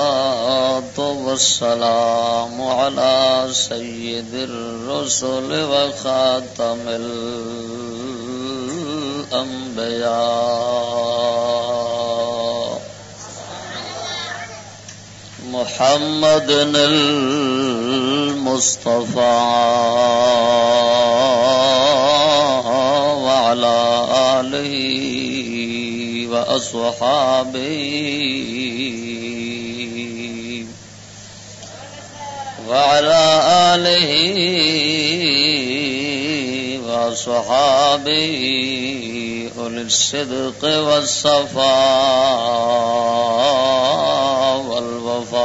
والصلاة والسلام على سيد الرسل وخاتم الأنبياء محمد المصطفى وعلى آله وأصحابه وعلى آله وصحابه أولي الصدق والصفاء والوفاء.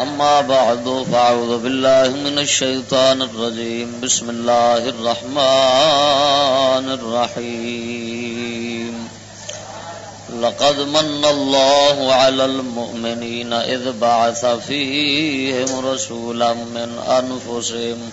أما بعد، فأعوذ بالله من الشيطان الرجيم. بسم الله الرحمن الرحيم. لقد من الله على المؤمنين إذ بعث فيهم رسولا من أنفسهم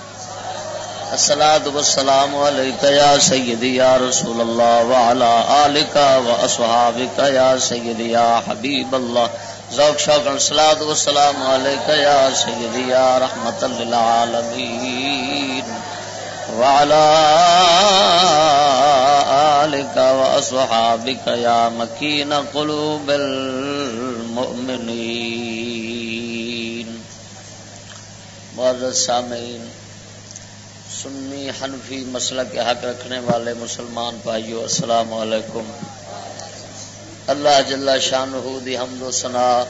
السلام والسلام علیکہ یا سیدی یا رسول اللہ وعلا آلکہ و اصحابکہ یا سیدی یا حبیب اللہ ذوق شوق الصلاة والسلام علیکہ یا سیدی یا رحمت للعالمین وعلا آلکہ و اصحابکہ یا مکین قلوب المؤمنین معذر سامعین سنی حنفی مسئلہ کے حق رکھنے والے مسلمان بھائیو، السلام علیکم۔ اللہ جل شان دی حمد و سنا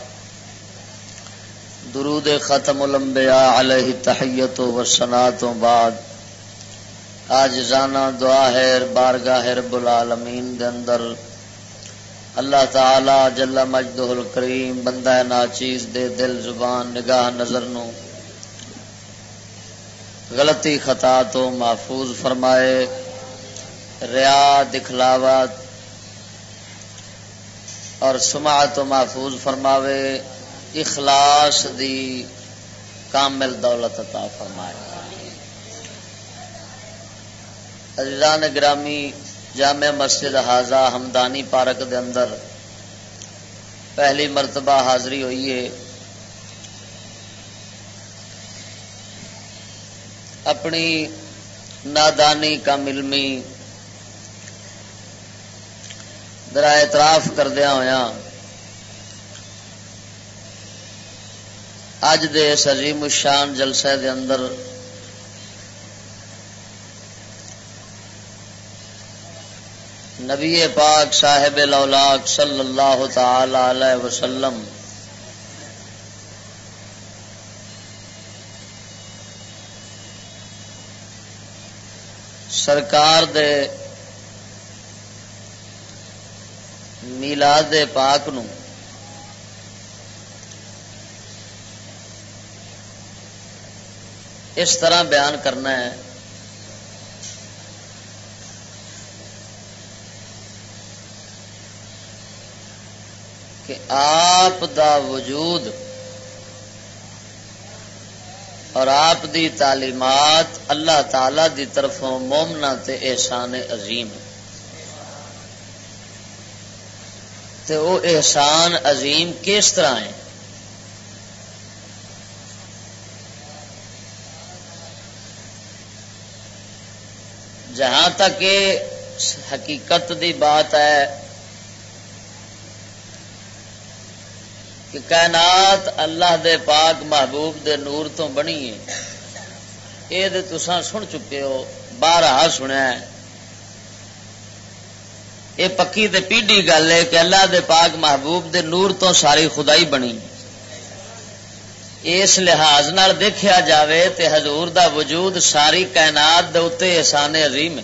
درود ختم الانبیاء علیہ تحیت و سنا تو بعد۔ آج جانا دعا ہے، بارگاہ رب العالمین دے اندر۔ اللہ تعالی جل مجدہ الکریم بندہ ناچیز دے دل زبان نگاہ نظر نو۔ غلطی خطا تو محفوظ فرمائے۔ ریا دکھلاوا اور سما تو محفوظ فرماوے۔ اخلاص دی کامل دولت عطا فرمائے۔ عزیزان گرامی، جامع مسجد حاضہ ہمدانی پارک دے اندر پہلی مرتبہ حاضری ہوئی ہے۔ اپنی نادانی کا ملمی درا اعتراف کردیا ہوا اج دے عظیم الشان جلسے دے اندر نبی پاک صاحب لولاک صلی اللہ تعالی علیہ وسلم سرکار دے میلاد دے پاک نو اس طرح بیان کرنا ہے کہ آپ دا وجود اور آپ دی تعلیمات اللہ تعالی دی طرفوں مومنا تے احسان عظیم تو وہ احسان عظیم کس طرح ہے جہاں تک حقیقت دی بات ہے کہ کائنات اللہ دے پاک محبوب دے نور تو بنی ہے۔ یہ تسان سن چکے ہو بارہ سنیا یہ پکی تے پیڈی گل ہے کہ اللہ دے پاک محبوب دے نور تو ساری خدائی بنی۔ اس لحاظ نال دیکھا جاوے تے حضور دا وجود ساری کائنات دے احسان عظیم ہے۔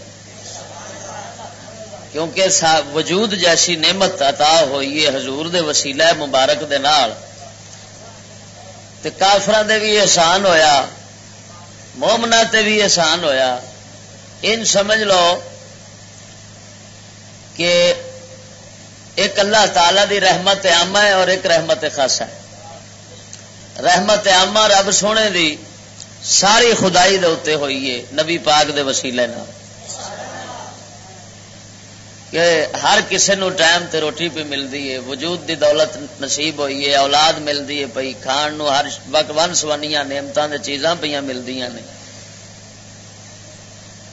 کیونکہ وجود جیسی نعمت عطا ہوئی ہے حضور دے وسیلہ مبارک دے نال۔ تے کافران دے بھی احسان ہویا مومنا تے بھی احسان ہویا۔ ان سمجھ لو کہ ایک اللہ تعالی دی رحمت عامہ ہے اور ایک رحمت خاصا ہے۔ رحمت عامہ رب سونے دی ساری خدائی دے اتنے ہوئی ہے، نبی پاک دے وسیلے نال۔ کہ ہر کسی نو ٹائم تے روٹی پہ ملتی ہے، وجود دی دولت نصیب ہوئی ہے، اولاد ملتی ہے پی کھان نو ہر وقت ون سوانیاں نعمتوں دے چیزاں پہ ملتی نے۔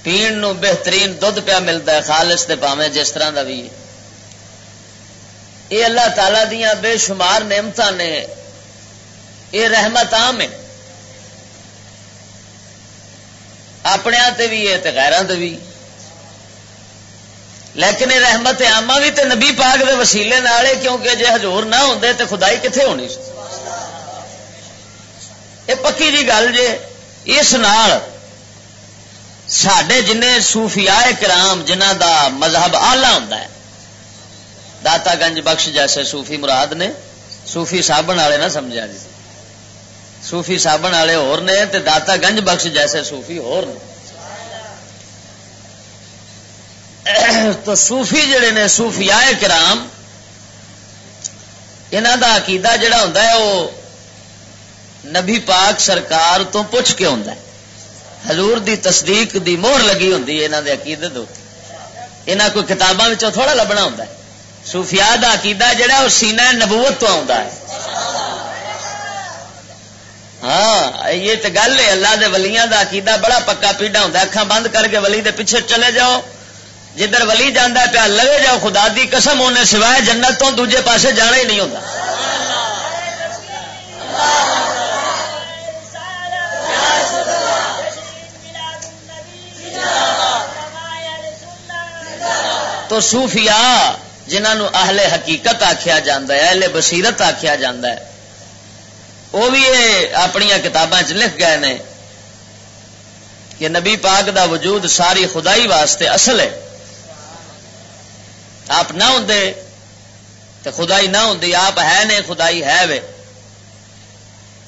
پین نو بہترین دھد پیا ملتا ہے، خالص دے پاویں جس طرح دا بھی یہ اللہ تعالی دیا بے شمار نعمت نے، یہ رحمت عام ہے۔ اپنے تے بھی ہے غیران تے بھی۔ لیکن یہ رحمت آما بھی تے نبی پاک دے وسیلے نالے کیونکہ جے حضور نہ ہوں تے خدائی کتنے ہونی سی؟ یہ پکی جی گل جے، اس نال سڈے جن سوفیا کرام جنہ دا مذہب آلہ ہوں داتا گنج بخش جیسے صوفی مراد نے، صوفی صابن والے نہ سمجھا جی۔ صوفی صابن والے ہور نے تے داتا گنج بخش جیسے صوفی ہور نے۔ تو صوفی جڑے نے صوفیاء کرام انہ دا عقیدہ جڑا ہوتا ہے، وہ نبی پاک سرکار تو پوچھ کے ہوتا ہے۔ حضور دی تصدیق دی مہر لگی ہوں یہاں دے عقیدے دو یہاں کوئی کتاباں تھوڑا لبنا ہوتا ہے۔ صوفیاء دا عقیدہ جڑا وہ سینہ نبوت تو آتا ہے۔ ہاں یہ تو گل ہے، اللہ دے ولیاں دا عقیدہ بڑا پکا پیڈا ہوتا ہے اکھان بند کر کے ولی دے پیچھے چلے جاؤ۔ جدھر ولی جانا پیا لگے جاؤ، خدا دی قسم ہونے سوائے جنت تو دوجے پاسے جانا ہی نہیں ہوتا تو صوفیاء جنہوں اہل حقیقت آخیا جا اہل بصیرت آخیا جا وہ بھی اپنی کتاباں چ لکھ گئے نے کہ نبی پاک دا وجود ساری خدائی واسطے اصل ہے۔ آپ نہ ہوں تو خدائی نہ ہوں آپ ہے نے، خدائی ہے وے۔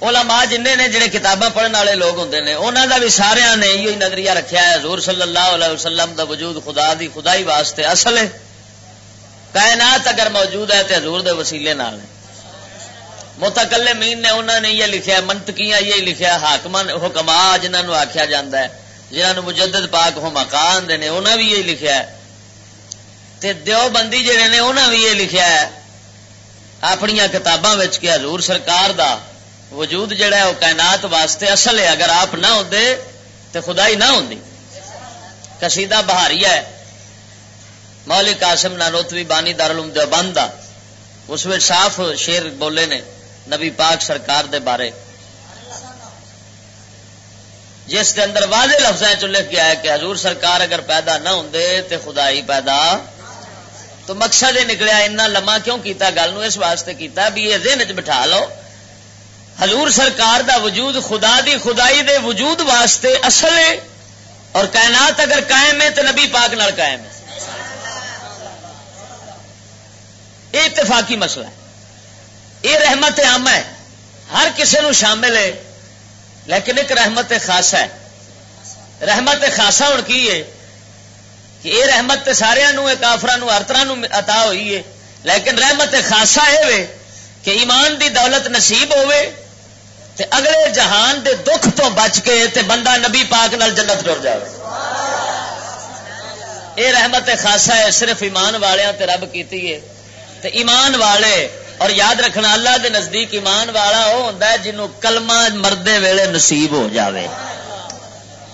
علماء جن نے جڑے کتاباں پڑھنے والے لوگ ہوں نے انہوں کا بھی سارا نے یہ نظریہ رکھا ہے، حضور صلی اللہ علیہ وسلم دا وجود خدا دی، خدائی واسطے اصل ہے۔ کائنات اگر موجود ہے تو حضور دے وسیلے نال متکلے مین نے انہوں نے یہ لکھا منتقیاں یہ لکھا حاکم حکما جنہوں آخیا جا ہے جنہوں مجدد پاک ہو مکان دے انہوں بھی یہ لکھا ہے۔ تے دیو بندی جڑے نے انہوں بھی یہ لکھا ہے، اپنی کتاباں کہ حضور سرکار دا وجود جڑا ہے، وہ کائنات واسطے اصل ہے۔ اگر آپ نہ ہوتے تو خدائی نہ ہوں کسیدہ بہاری ہے۔ مولی قاسم نانوتوی بانی دارالعلوم دیوبند دا۔ اس میں صاف شیر بولے نے نبی پاک سرکار دے بارے۔ جس کے اندر واضح لفظ لکھ گیا ہے کہ حضور سرکار اگر پیدا نہ ہوں تو خدائی پیدا تو مقصد یہ نکلیا، اتنا لما کیوں کیتا؟ گل نو اس واسطے کیتا بھی یہ ذہن چ بٹھا لو۔ حضور سرکار دا وجود خدا دی خدائی دے وجود واسطے اصل ہے، اور کائنات اگر قائم ہے تو نبی پاک نال قائم ہے۔ یہ اتفاقی مسئلہ ہے۔ یہ رحمت عام ہے۔ ہر کسی نو شامل ہے، لیکن ایک رحمت خاصا ہے۔ رحمت خاصا ہوں کی ہے؟ کہ یہ رحمت سارا کافران ہر طرح عطا ہوئی ہے۔ لیکن رحمت خاصا یہ کہ ایمان دی دولت نصیب ہوئے تے اگلے جہان دے دکھ تو بچ کے تے بندہ نبی پاک نال جنت ٹر جائے یہ رحمت خاصا ہے صرف ایمان والوں تے رب کیتی ہے۔ ایمان والے اور یاد رکھنا اللہ دے نزدیک ایمان والا وہ ہوتا ہے جنہوں کلمہ مردے ویلے نصیب ہو جاوے۔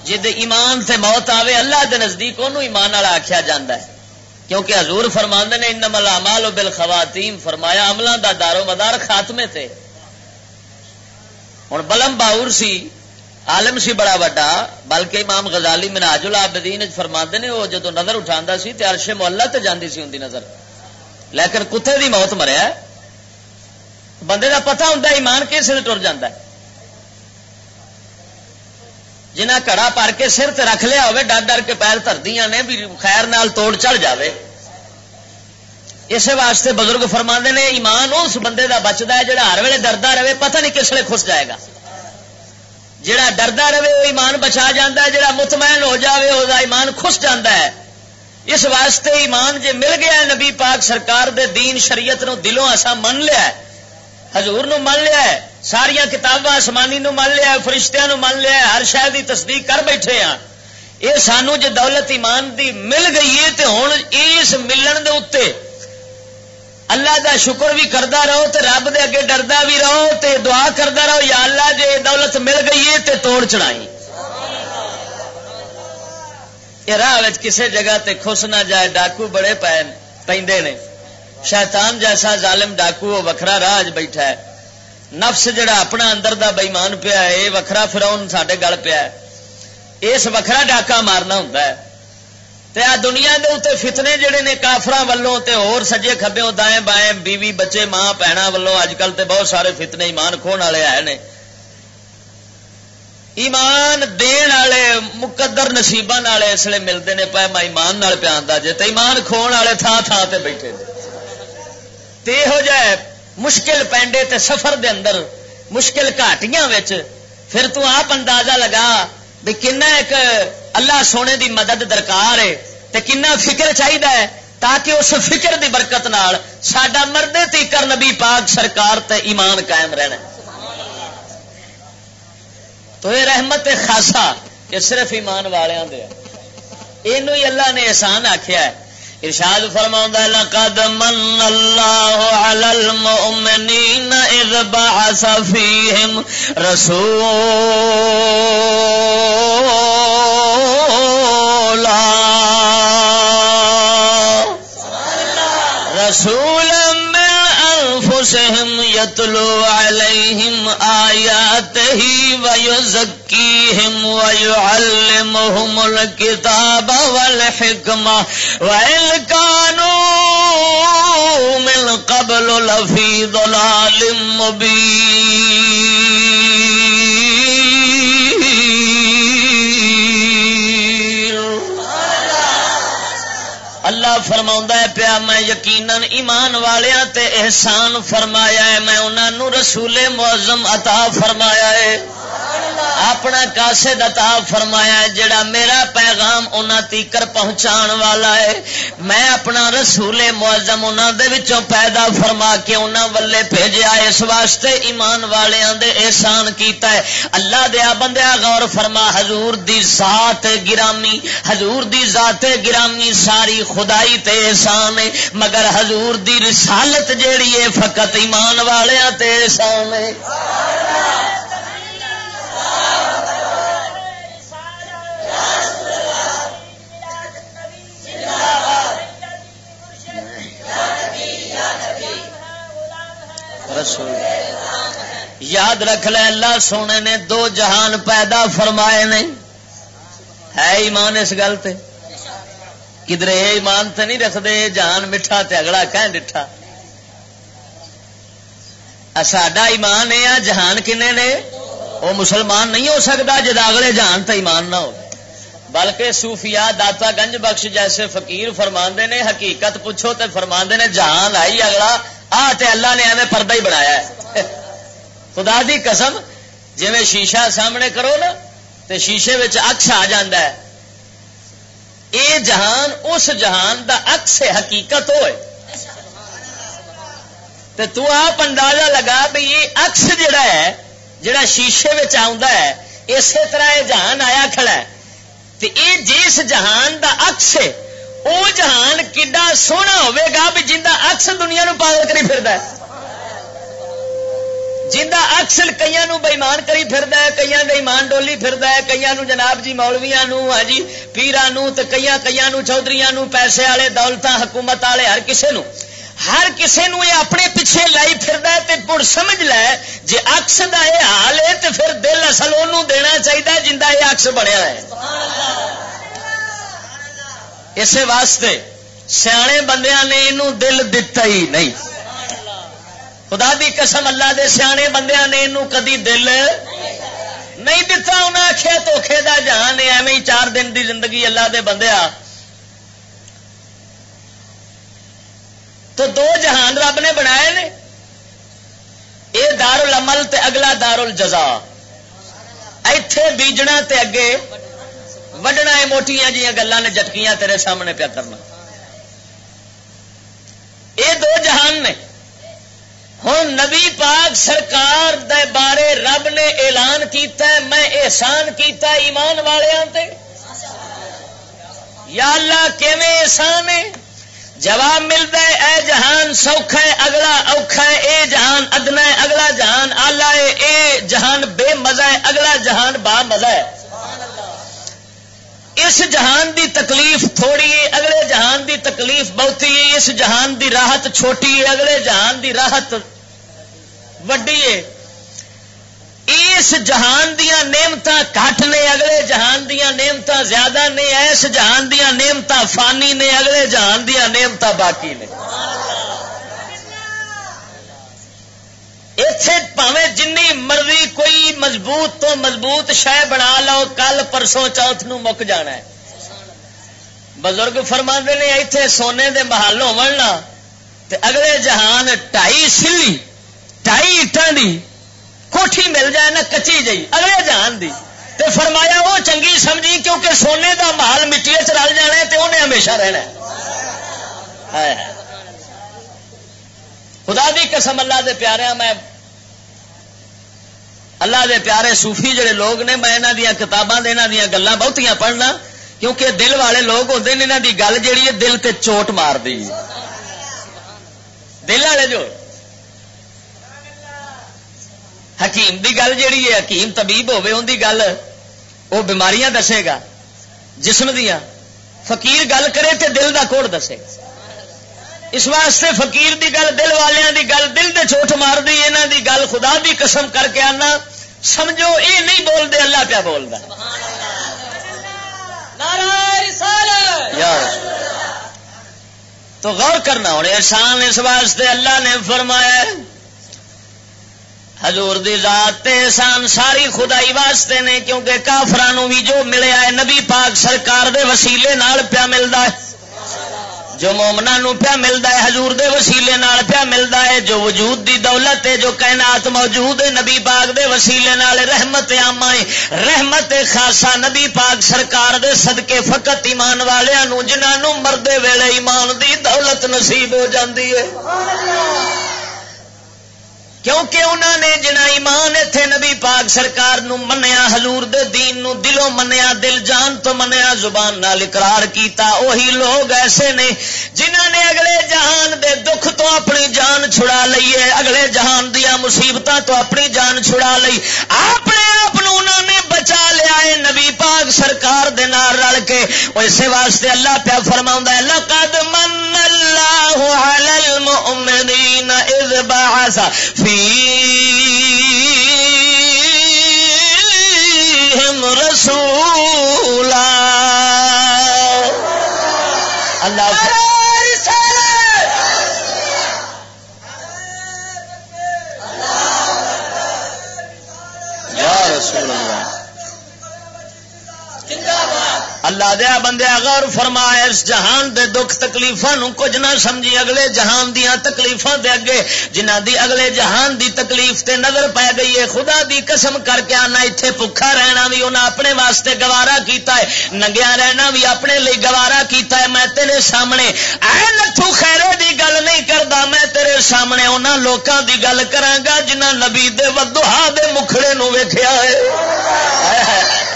جد ایمان سے موت آوے، اللہ دے نزدیک انہوں ایمان والا آخیا جا ہے۔ کیونکہ حضور فرماندے نے ان ملا بل خواتین فرمایا عملوں دا دارو مدار خاتمے تے۔ ہوں بلم باور سی، عالم سی بڑا وڈا، بلکہ امام غزالی مناج العابدین فرماندے نے وہ جدو نظر اٹھا سی تے عرش محلہ تے جاندی سی ان نظر۔ لیکن کتے دی موت مریا بندے دا پتہ ہوں ایمان کس ٹر جا جنہ کڑا پر کے سر تے رکھ لیا ہوئے، ڈر ڈر کے پیر تردیاں نے، بھی خیر نال توڑ چڑھ جاوے۔ اسے واسطے بزرگ فرما نے، ایمان اس بندے دا بچتا ہے جڑا ہر ویلے ڈردا رہے، پتہ نہیں کس لیے خس جائے گا۔ جڑا ڈردا رہے، وہ ایمان بچا جاتا ہے، جڑا مطمئن ہو جاوے، وہ ایمان خس جاتا ہے۔ اس واسطے ایمان جے مل گیا نبی پاک سرکار دے دین شریعت نو دلوں ایسا من لیا ہے۔ حضور نو من لیا ہے ساریا کتاباں آسمانی نو من لیا فرشتیاں نو من لیا ہر شہر کی تصدیق کر بیٹھے ہاں۔ یہ سانو جے دولت ایمان دی مل گئی ہے تو ہوں اس ملن دے اتنے اللہ دا شکر بھی کرتا رہو تے رب دے اگے ڈردا بھی رہو تے دعا کرتا رہو، یا اللہ جے دولت مل گئی ہے تے توڑ چڑھائی۔ یہ راہ کسے جگہ تے خوش نہ جائے، ڈاکو بڑے پے نے۔ شیطان جیسا ظالم ڈاکو وہ وکھرا راج بیٹھا ہے۔ نفس جڑا اپنا اندر دا بےمان پیا ہے، یہ وکھرا فراؤن سڈے گل پیا ہے۔ اس وکھرا ڈاکا مارنا ہوں تے آ دنیا دے اتنے فتنے جڑے نے کافر ولوں تے اور سجے کھبے دائیں بائیں، بیوی بچے، ماں بھنا ولوں اج کل تے بہت سارے فتنے ایمان کھون والے آئے نے۔ ایمان دین والے، مقدر نصیبہ اس لیے ملتے ہیں پہ میں ایمان نال پہ آتا جی تو ایمان کھون والے تھان تھان سے بیٹھے تے ہو جائے، مشکل پینڈے تے سفر دے اندر، مشکل گھاٹیاں پھر تو آپ اندازہ لگا بھی کنا ایک اللہ سونے دی مدد درکار ہے تے کنا فکر چاہیے تاکہ اس فکر دی برکت نال سڈا مردے تیکر نبی پاک سرکار تے ایمان قائم رہنا تو یہ رحمت خاصا کہ صرف ایمان والوں دے یہ اللہ نے احسان آخیا ہے۔ ارشاد فرما لقد من الله على المؤمنين اذ بعث فيهم رسولا. رسولا من انفسهم يتلو عليهم آياته ويزكيهم ويعلمهم الكتاب والحكمة، وإن كانوا من قبل لفي ضلال مبين. اللہ فرما ہے، پیا میں یقیناً ایمان والیا ہاں تے احسان فرمایا ہے، میں انہوں رسول معظم عطا فرمایا ہے۔ اپنا کاسے دتا فرمایا ہے، جڑا میرا پیغام انہوں تیکر پہنچان والا ہے۔ میں اپنا رسول معظم انہوں دے وچوں پیدا فرما کے انہوں والے بھیجا اس واسطے ایمان والوں دے احسان کیتا ہے۔ اللہ دیا بندیا غور فرما، حضور دی ذات گرامی، حضور دی ذات گرامی ساری خدائی تے احسان ہے، مگر حضور دی رسالت جیڑی ہے فقط ایمان والوں تے احسان ہے۔ رسول۔ یاد رکھ لے، اللہ سونے نے دو جہان پیدا فرمائے نے۔ ہے ایمان اس گل تے؟ کدھر یہ ایمان تے نہیں رکھتے جہان میٹھا تے اگلا کہ ڈٹھا۔ ساڈا ایمان یہ جہان کنے نے؟ وہ مسلمان نہیں ہو سکتا جا اگلے جہان تے ایمان نہ ہو۔ بلکہ صوفیاء داتا گنج بخش جیسے فقیر فرماندے نے، حقیقت پوچھو تے فرماندے نے، جہان آئی اگلا آ تے اللہ نے ایویں پردہ ہی بنایا ہے۔ خدا دی قسم جی میں شیشہ سامنے کرو نا، تے شیشے اکس آ ہے۔ اے جہان، اس جہان دا اکس حقیقت ہوئے۔ تے تو آپ اندازہ لگا بھی یہ اکس جڑا ہے، جڑا شیشے ہے، اسی طرح یہ جہان آیا کھڑا ہے۔ تے اے جس جہان دا اکس ہے وہ جہان کڈا سونا ہوے گا بھی جا اکس دنیا نو پاگل کری پھر جا اکس کئی بےمان کری پھر کئی ایمان ڈولی پھر کئی جناب جی مولویا ہاں جی پیران کئی کئی چودھری پیسے والے دولت حکومت والے ہر کسی نو۔ ہر کسی نو یہ اپنے پیچھے لائی پھر مڑ سمجھ لے جی اکس کا یہ حال ہے تو پھر دل اصل وہ دینا چاہیے جا یہ اکس بنیا ہے۔ اسی واسطے سیانے بندیاں نے یہ دل دتا ہی نہیں۔ خدا دی قسم اللہ دے سیانے بندیاں نے یہ کدی دل نہیں دتا۔ انہیں آخیا دھوکھے کا جہان ایویں چار دن دی زندگی اللہ دے بندیا تو دو جہان رب نے بنائے نے یہ دار العمل تے اگلا دار الجزا ایتھے بیجنا تے اگے وڈنا یہ موٹیاں جی گلان نے جٹکیاں تیرے سامنے پیا کرنا۔ یہ دو جہان نے۔ ہوں نبی پاک سرکار دے بارے رب نے اعلان کیتا ہے، میں احسان کیتا ہے ایمان والے یا اللہ، کیویں احسان ہے؟ جواب ملتا ہے، اے جہان سوکھا ہے، اگلا اوکھا ہے، اے جہان ادنا ہے، اگلا جہان آلہ ہے۔ اے جہان بے مزہ ہے، اگلا جہان با مزہ ہے۔ اس جہان دی تکلیف تھوڑی ہے، اگلے جہان دی تکلیف بہتی ہے، اس جہان دی راحت چھوٹی ہے، اگلے جہان دی راحت وڈی ہے۔ اس جہان دیا نعمت کٹ نے، اگلے جہان دیا نعمت زیادہ نے، اس جہان دیا نعمت فانی نے، اگلے جہان دیا نعمت باقی نے۔ اتے پاوے جن مرضی کوئی مضبوط تو مضبوط شہ بنا لو، کل پرسوں چوتھ نو مک جانا ہے۔ بزرگ فرما نے اتے سونے دے محل ہونا اگلے جہان ٹائی سلی، ٹائی اٹان دی، کوٹھی مل جائے نا، کچی جی اگلے جہان دی۔ تے فرمایا وہ چنگی سمجھی، کیونکہ سونے دا محل مٹی چل جانا ہے، تے انہیں ہمیشہ رہنا ہے۔ خدا دی قسم اللہ دے پیارے میں اللہ دے پیارے صوفی جڑے لوگ نے، میں یہاں دیا کتاباں دیا گلیں بہتیاں پڑھنا، کیونکہ دل والے لوگ ہوتے ہیں یہاں کی گل جہی ہے، دل تے چوٹ مار دی۔ دل والے جو، حکیم دی گل جیڑی ہے، حکیم طبیب ہوے ان دی گل وہ بیماریاں دسے گا، جسم دیا فقیر گل کرے تے دل دا کوڑ دسے گا۔ اس واسطے فقیر دی گل دل والوں دی گل دل دے چوٹ مار دی یہاں دی گل خدا دی قسم کر کے آنا سمجھو یہ نہیں بولتے اللہ پیا بولتا؟ تو غور کرنا ہونے احسان اس واسطے اللہ نے فرمایا حضور دی ذات تے احسان ساری خدائی واسطے نے کیونکہ کافرانو بھی جو ملے آئے نبی پاک سرکار دے وسیلے نال پیا ملتا ہے۔ جو مومنا نو پیا ملتا ہے، حضور دے وسیلے نال پیا ملتا ہے، جو وجود دی دولت ہے، جو کائنات موجود ہے، نبی پاک دے وسیلے نال رحمت آما رحمت خاصا نبی پاک سرکار دے صدقے فقط ایمان والوں جنہوں مردے ویلے ایمان دی دولت نصیب ہو جاندی ہے۔ کیونکہ انہوں نے جنا ایمان اتنے نبی پاک سرکار نو منیا، حضور دے دین نو دلوں منیا، دل جان تو منیا، زبان نال اقرار کیتا وہی لوگ ایسے نے جنہ نے اگلے جہان دے دکھ تو اپنی جان چھڑا لئیے اگلے جہان دیا مصیبت تو اپنی جان چھڑا لئی، اپنے آپ نے بچا لیا ہے۔ نبی پاک سرکار دے نال رل کے اسی واسطے اللہ پیا فرما لقد من اللہ علی المؤمنین اذ بعث فی رسولا۔ اللہ یا اللہ دیا بندے غور فرما، اس جہان دے دکھ تکلیفاں کچھ نہ سمجھی اگلے جہان دیا تکلیفاں دے اگے جنہ دی اگلے جہان دی تکلیف تے نظر پی گئی ہے، خدا دی قسم کر کے آنا اتنے بکھا رہنا بھی انہیں اپنے واسطے گوارا کیتا ہے، ننگیا رہنا بھی اپنے لیے گوارا کیتا ہے، میں تیرے سامنے اے نتھو خیرے دی گل نہیں کرتا میں تیرے سامنے انہوں لوگوں دی گل کرا جنہ نبی دے ودوہا دے مکھڑے نو ویکھیا ہے۔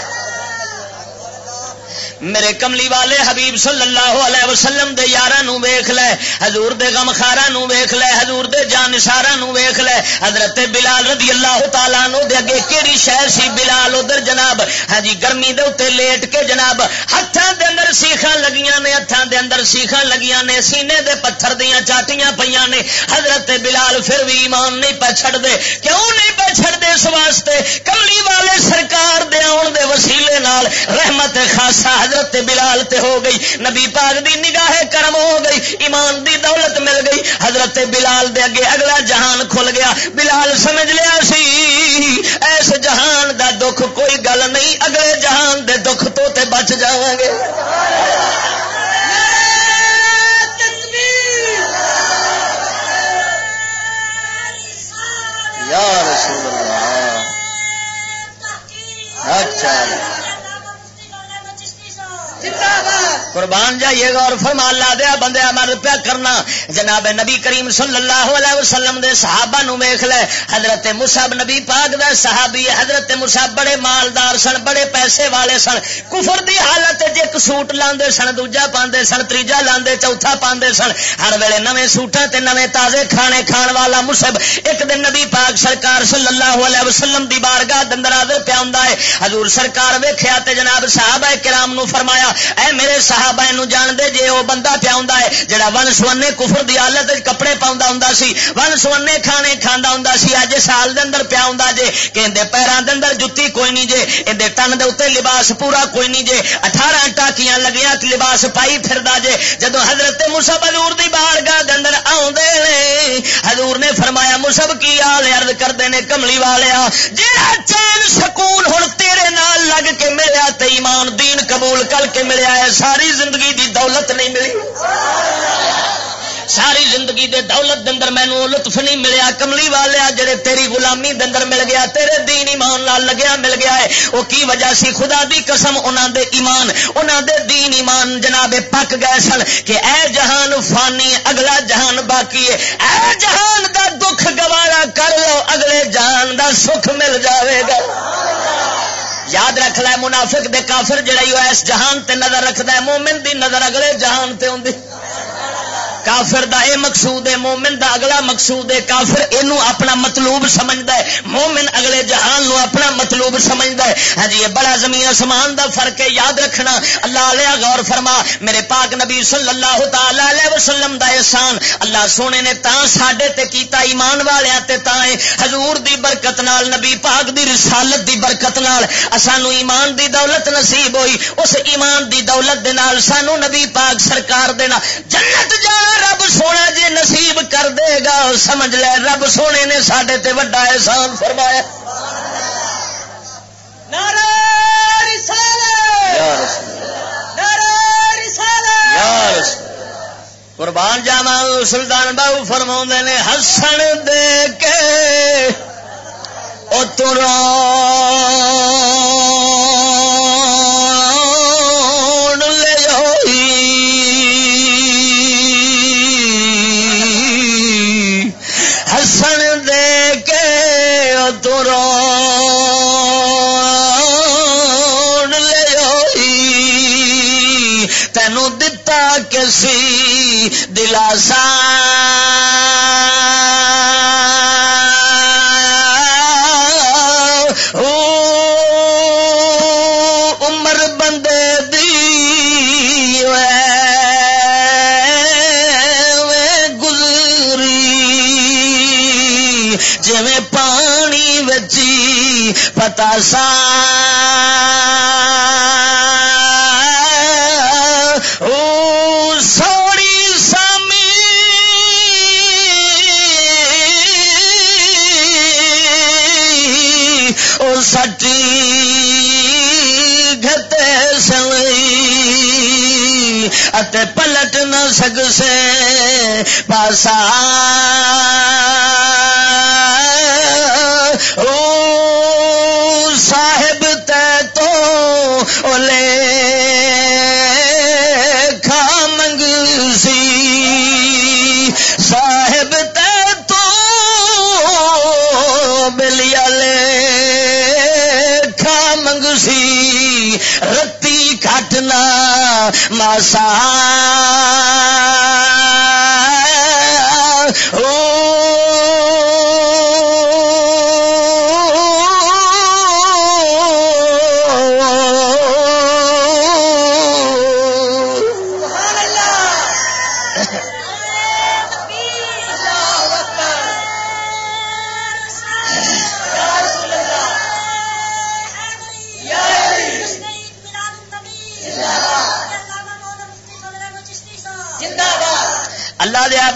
میرے کملی والے حبیب صلی اللہ علیہ وسلم دے یارہ نو ویخ لے، حضور دے غمخاراں نو ویخ لے، حضور دے جان نو ویخ لے۔ حضرت بلال رضی اللہ تعالیٰ نو دے اگے کیڑی شہر سی بلال ادھر جناب؟ ہاں جی گرمی دے اتنے لیٹ کے جناب ہاتھوں دے اندر سیخا لگیاں نے ہاتھوں دے اندر سیخا لگیاں نے، سینے دے پتھر دیاں چاٹیاں پہ نے۔ حضرت بلال پھر بھی ایمان نہیں پہ چھڑ دے کیوں نہیں پہ چھڑ دے اس واسطے؟ کملی والے سرکار دے آن دے وسیلے نال رحمت خاصا حضرت بلال تے ہو گئی، نبی پاک دی نگاہ کرم ہو گئی، ایمان دی دولت مل گئی۔ حضرت بلال دے اگے اگلا جہان کھل گیا۔ بلال سمجھ لیا سی، ایس جہان دا دکھ کوئی گل نہیں، اگلے جہان دے دکھ تو تے بچ جاواں گے۔ یا رسول اللہ۔ اچھا۔ قربان جائیے گا اور فرمان لا دیا بندے مر پیا کرنا۔ جناب نبی کریم صلی اللہ علیہ وسلم دے صحابہ نو ویخ لے، حضرت مصعب نبی پاک دا صحابی، حضرت مصعب بڑے مالدار سن، بڑے پیسے والے سن۔ کفر دی حالت ایک سوٹ لاندے سن، دوجا پاندے سن تیجا لاندے، چوتھا پاندے سن۔ ہر ویلے نویں سوٹاں تے نویں تازے کھانے کھان والا مصعب ایک دن نبی پاک سرکار صلی اللہ علیہ وسلم دی بارگاہ دندر حاضر پیا ہوندا ہے۔ حضور سرکار ویکھیا تے جناب صحابہ کرام نو فرمایا اے میرے صحابہ نو جان دے جے وہ بندہ پیا ہوندا ہے جڑا ون سونے کفر دی حالت وچ کپڑے پاؤں ہوں سی ون سونے کھانے کھانا ہوں سی اج سال دے اندر پیا ہوں جے کہ پیروں دے اندر جتی کوئی نہیں جے اندر تن دے اتنے لباس پورا کوئی نہیں جے اٹھارہ ٹاکیاں لگیاں لباس پائی پھر جے جدو حضرت مسب حضور دی بارگاہ دے اندر آدھے حضور نے فرمایا مسب کی آل ارد کرتے ہیں کملی والیا جہاں چین سکون ہوں تیرے نال لگ کے ملیا تے ایمان دین قبول کر کے ملیا ہے، ساری زندگی دی دولت نہیں ملی۔ ساری زندگی دے دولت دے اندر مینو لطف نہیں ملیا۔ کملی والے جڑے تیری غلامی دے اندر مل گیا، تیرے دین ایمان لال لگیا مل گیا ہے۔ وہ کی وجہ سی؟ خدا دی قسم انہوں دے ایمان انہوں دے دین ایمان جناب پک گئے سن کہ اے جہان فانی، اگلا جہان باقی ہے۔ اے جہان دا دکھ گوارا کر لو، اگلے جہان دا سکھ مل جاوے گا۔ یاد رکھ لے منافق دے کافر جڑا اس جہان تے نظر رکھتا ہے، مومن دی نظر اگلے جہان تے ہوں کافر دا اے مقصود ہے، مومن دا اگلا مقصود ہے، کافر اینو اپنا مطلوب سمجھدا ہے۔ مومن اگلے جہان نو اپنا مطلوب سمجھدا ہے۔ ہاں جی یہ بڑا زمین آسمان دا فرق ہے، یاد رکھنا۔ اللہ علیہ غور فرما، میرے پاک نبی صلی اللہ تعالی علیہ وسلم دا احسان۔ اللہ سونے نے تا ساڈے تے کیتا ایمان والیاں تے تا حضور دی برکت نال، نبی پاک دی رسالت دی برکت نال۔ اسانو ایمان دی دولت نصیب ہوئی، اس ایمان دی دولت دے نال سانو نبی پاک سرکار دے نال جنت جانا رب سونا جی نصیب کر دے گا سمجھ لے رب سونے نے سڈے تے وڈا احسان فرمایا۔ قربان جاوا سلطان بابو فرما نے ہسن دے کے او ترا کسی دلاسا۔ عمر بندے دی گزری۔ جی پانی بچی پتا سا پلٹ نہ سک سے پاسا او صاحب تے تو لے کھا منگ سی صاحب تے تو بلیا لے کھا منگ سی رتی کٹنا مسا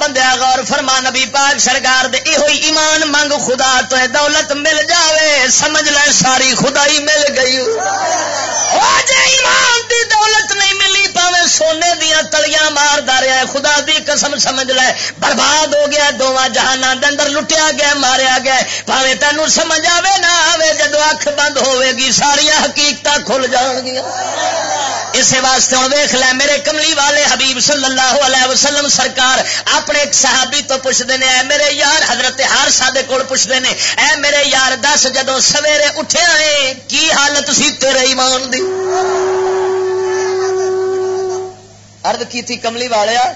بندیا غور فرما، نبی پاک سرکار دے ہوئی ایمان منگ خدا تو دولت مل جاوے، سمجھ لے ساری خدائی مل گئی۔ ایمان دی دولت نہیں مل پاوے سونے دیا تلیاں مار داریا خدا دی قسم سمجھ لے۔ برباد ہو گیا دونوں جہانا اندر لٹیا گیا، ماریا گیا۔ پاوے تینوں سمجھ آوے نہ آوے جدو اکھ بند ہوے گی ساریا حقیقت کھل جان گیا اسی واسطے ہوں ویخ لے، میرے کملی والے حبیب صلی اللہ علیہ وسلم سرکار اپنے ایک صحابی تو پوچھتے ہیں اے میرے یار، حضرت ہر سادے کول پوچھتے ہیں اے میرے یار، دس جدو سویرے اٹھے آئے، کی حالت سی تیرے ایمان دی؟ ارد کی تھی کملی والیا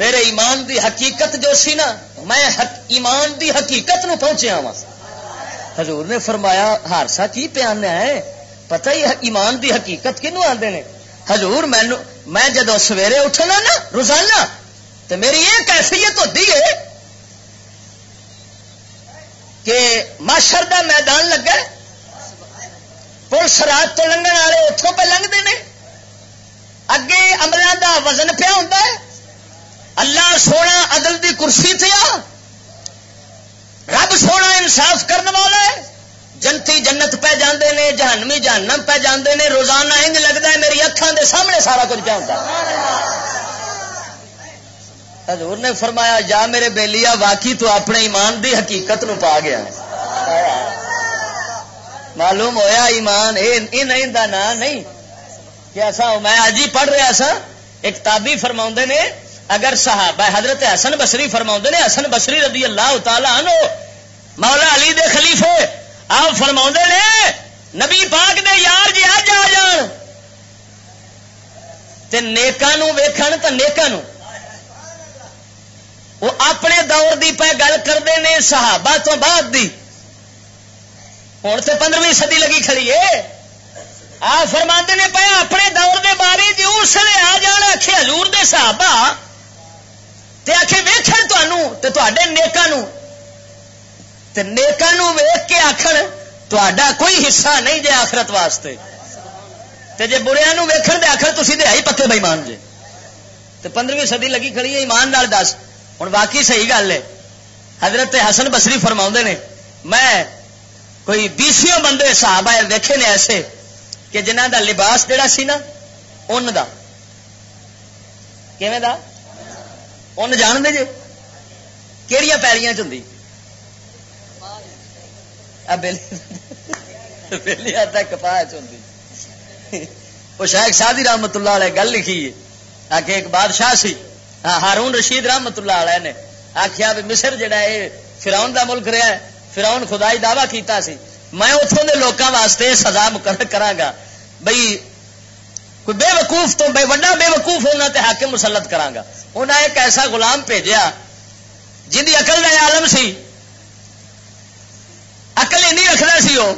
میرے ایمان دی حقیقت جو سی نا، میں ایمان دی حقیقت نو پہنچیا وا حضور نے فرمایا ہارسا کی پیان ہے پتہ ہی ایمان دی حقیقت کنو آدھے نے؟ حضور میں جدو سویرے اٹھنا نا، روزانہ تو میری یہ کیفیت ہوتی ہے کہ ماشر دا میدان لگا پولیس رات تو لنگن والے اتوں پہ لنگتے ہیں اگے عملہ دا وزن پیا ہوتا ہے؟ اللہ سونا عدل دی کرسی تھیا رب سونا انصاف کرنے والا ہے۔ جنتی جنت پہ جاندے نے، جہنمی جہنم پہ جاندے نے، روزانہ انج لگتا ہے میری اکھان دے سامنے سارا کچھ پہ ہوتا حضور نے فرمایا جا میرے بیلیا واقعی تو اپنے ایمان دی حقیقت نو پا گیا۔ معلوم ہویا ایمان، اے نہیں دا نا نہیں۔ کہ ایسا میں آج ہی پڑھ رہا سا، ایک تابی فرما نے، اگر صحابہ حضرت حسن بسری فرما نے، حسن بسری رضی اللہ تعالی عنہ، مولا علی دے خلیفے، آپ فرما نے، نبی پاک نے یار جی اج آ جان۔ تے نیکاں نو ویکھن تے نیکاں نو وہ اپنے دور دی پہ گل کرتے ہیں صحابہ تو بعد دی۔ ہوں تو پندرہویں صدی لگی کھڑی ہے۔ آ فرما نے پہ اپنے دور دے بارے جی اس لیے آ جان آخے ہزور دے صحابہ، تے آخے ویخ تے نیکاں تے نیکاں ویخ کے آخر تا کوئی حصہ نہیں جے آخرت واسطے۔ تے جے بریا ویکھن دے آخر تھی دہائی پتے بےمان جے۔ تے پندرہویں صدی لگی کھڑی ہے، ایمان نال دس۔ ہوں باقی صحیح گل ہے۔ حضرت حسن بسری فرما نے، میں کوئی بیسوں بندے صاحب آئے دیکھے نے ایسے کہ جنہ دا لباس جڑا سی نا، ان دا۔ کیویں دا؟ ان جان دے جے کہڑی پیڑیاں چی بہلی آتا کپاہ چی وہ شاید شادی رحمت اللہ علیہ گل لکھی ہے۔ آ ایک بادشاہ سی۔ ہارون رشید رحمت اللہ علیہ نے آخیا بھی مصر جڑا ہے فراؤن دا ملک رہا ہے۔ فراؤن خدائی دعوی کیتا سی۔ میں اتوں کے لوگوں واسطے سزا مقرر کرا گا بھائی کوئی بے وقوف تو بے وڈا بے وقوف ہونا تے حاکم مسلط کرا گا انہیں ایک ایسا غلام بھیجا جن کی اقل کا عالم سی۔ اقل این رکھنا سی وہ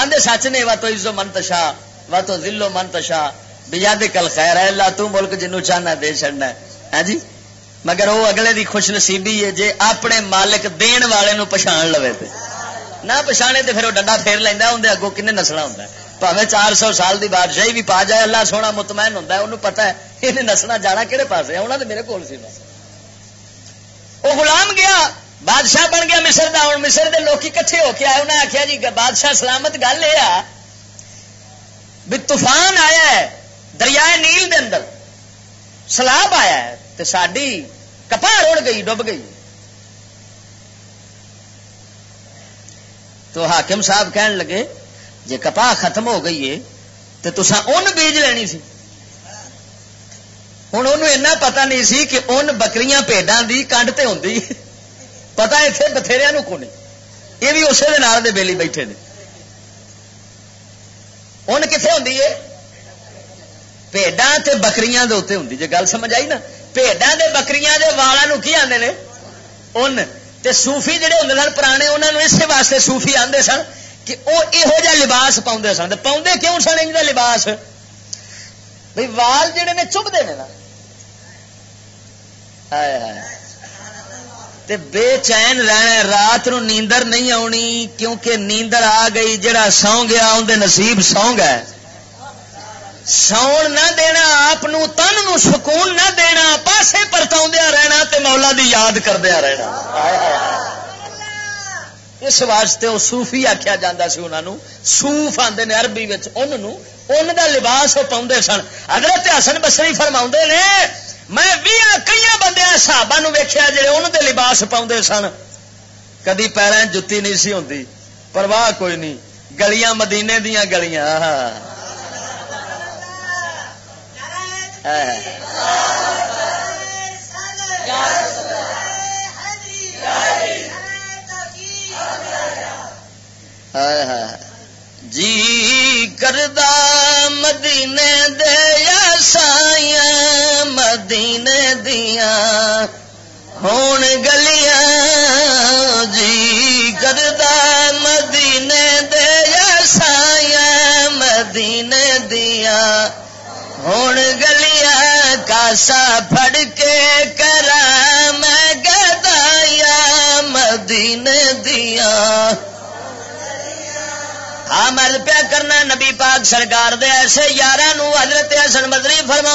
آدھے سچ نے، وا تو عزو منتشا وا تو دلو منتشا بجا دے کل خیر ہے اللہ تو ملک جنو چاہنا دے چڑنا ہے۔ ہاں جی؟ مگر وہ اگلے دی خوش نصیبی ہے، جے اپنے مالک دین والے نو پچھان لوے تے۔ نہ پچھانے تے پھر وہ ڈنڈا پھیر لینا اندر اگوں کن نسل ہوں پاوے چار سو سال دی بادشاہی بھی پا جائے اللہ سونا مطمئن ہوتا ہے انہوں پتا ہے یہ نسل جانا کہڑے پاس ہے انہوں نے میرے کول سی وہ غلام گیا بادشاہ بن گیا مصر دا ہوں مصر دے لوکی کٹھے ہو کے آئے انہیں آخیا جی بادشاہ سلامت گل یہ بھی طوفان آیا ہے دریائے نیل دے اندر سلاب آیا ہے تو ساری کپا رڑ گئی ڈب گئی تو حاکم صاحب کہن لگے جی کپا ختم ہو گئی ہے تو تسا ان بیج لینی سی۔ ہوں ان پتا نہیں سی کہ ان بکریاں پیڈاں دی کنڈ تے ہوں پتا اتنے بتھیریا کو یہ بھی اسی دے بیلی بیٹھے نے۔ ان کتنے ہوں پیڈا تے بکریاں دے اتنے ہوں جی گل سمجھ آئی نا پیڈا دے بکریاں دے والا کی آدھے نے؟ ان۔ تے صوفی جڑے ہوں سن پرانے انہوں نے اسی واسطے صوفی آدھے سن کہ وہ یہو جہ لباس پاؤں سن۔ پاؤں کیوں سن ان لباس؟ بھائی وال جڑے نے چبتے ہیں نا۔ تے بے چین رہنا رات نو نیندر نہیں آنی کیونکہ نیندر آ گئی جڑا سو گیا اندر نصیب سو گئے ساؤن نہ دینا آپ تن نو سکون نہ دینا، پاسے پرتاؤ رہنا تے مولا دی یاد کردیا رہنا۔ اس واسطے وہ سوفی آخیا جا سوف آدھے نے اربی ان دا لباس وہ پاؤں سن۔ حضرت حسن بسری فرما نے، میں بھی کئی بندے صحابہ ویخیا جی ان دے لباس پاؤں سن۔ کدی پیروں جتی نہیں سی ہوتی پرواہ کوئی نہیں، گلیاں مدینے دیا گلیاں۔ جی کردہ مدینے دے یا سائیاں مدینے دیا ہون گلیاں جی کردہ مدینے دے یا سائیاں مدینے دیا ہوں گلیا کاسا پھڑ کے کرا میں گدایا مدینے دیا۔ ہاں مل پیا کرنا نبی پاک سرکار دے، ایسے یار حضرت حسن مدری فرما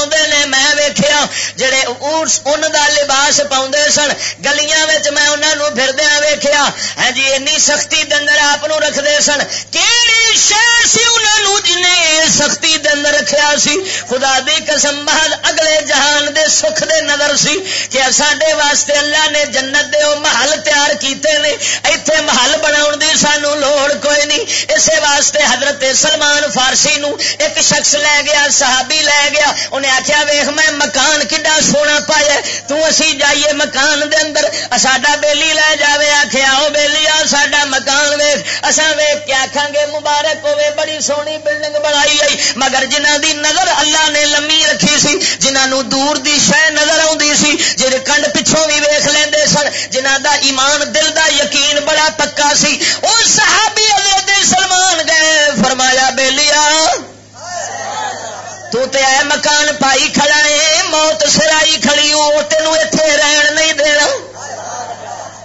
ان دا لباس پاؤں سن گلیاں میں انہوں پھردیا ویخیا ہاں جی این سختی دندر آپ رکھتے سن کہڑی شہر سی انہوں جنہیں سختی دندر رکھیا سی خدا دی قسم محل اگلے جہان دے سکھ دے نظر سی کہ سڈے واسطے اللہ نے جنت دے وہ محل تیار کیتے نے ایتھے محل بنا دی سانو لوڑ کوئی نہیں اسے واسطے حضرت سلمان فارسی نو ایک شخص لے گیا صحابی لے گیا انہیں آخیا ویخ میں مکان کڈا سونا پایا تسی جائیے مکان دے اندر۔ ساڈا بیلی لے جائے آخیا وہ بیلی آ ساڈا مکان ویخ اصا ویخ کے آخان گے، مبارک ہوے بڑی سونی بلڈنگ بنائی آئی۔ مگر جنہ دی نظر اللہ نے لمی رکھی سی جنہوں دور دی شہ نظر آتی سی جی کنڈ پچھوں بھی ویخ لیندے سن جنہ دا ایمان دل دا یقین بڑا پکا سی وہ صحابی حضرت سلمان گئے۔ فرمایا بے لیا تو تے اے مکان پائی کھڑا ہے موت سرائی کھڑی وہ تینوں اتے رہن نہیں دینا